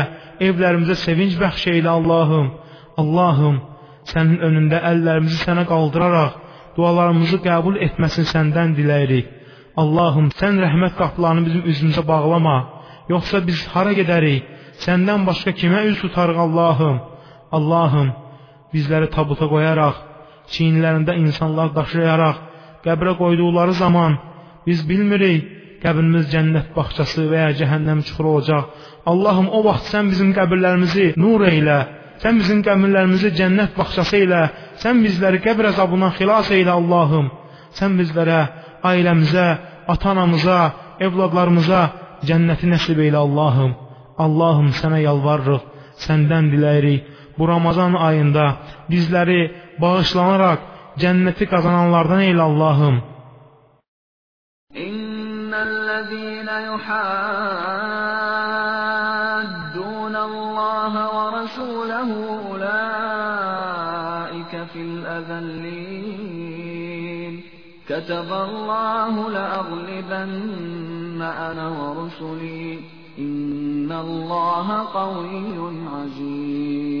evlərimizə sevinç bəxş eylə Allahım. Allahım, sənin önündə əllərimizi sənə qaldıraraq dualarımızı qəbul etməsini səndən diləyirik. Allahım, sən rəhmət qapılarını bizim üzümüzə bağlama. Yoxsa biz hara gedərik? Səndən başqa kimə üz tutarıq Allahım? Allahım, bizləri tabuta qoyaraq, çiyinlərində insanlar daşıyaraq, qəbrə qoyduqları zaman biz bilmirik, qəbrimiz cənnət bağçası və ya cəhənnəm çuxuru olacaq. Allahım, o vaxt sən bizim qəbirlərimizi nur eylə, sən bizim qəbirlərimizi cənnət bağçası eylə, sən bizləri qəbr əzabından xilas eylə Allahım. Sən bizlərə, ailəmizə, ata-anamıza, evladlarımıza cənnəti nəsib eylə Allahım. Allahım, sənə yalvarırıq, səndən diləyirik. Bu Ramazan ayında bizləri bağışlanaraq cənnəti qazananlardan eylə Allahım. İnnellezîne yuhaddûnallâhe ve rasûlehu ulâike fil ezellîn. Keteballâhu le'aglibenne ana ve rusulî. الله قوي عزيز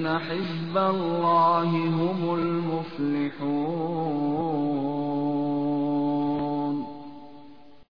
إن حزب الله هم المفلحون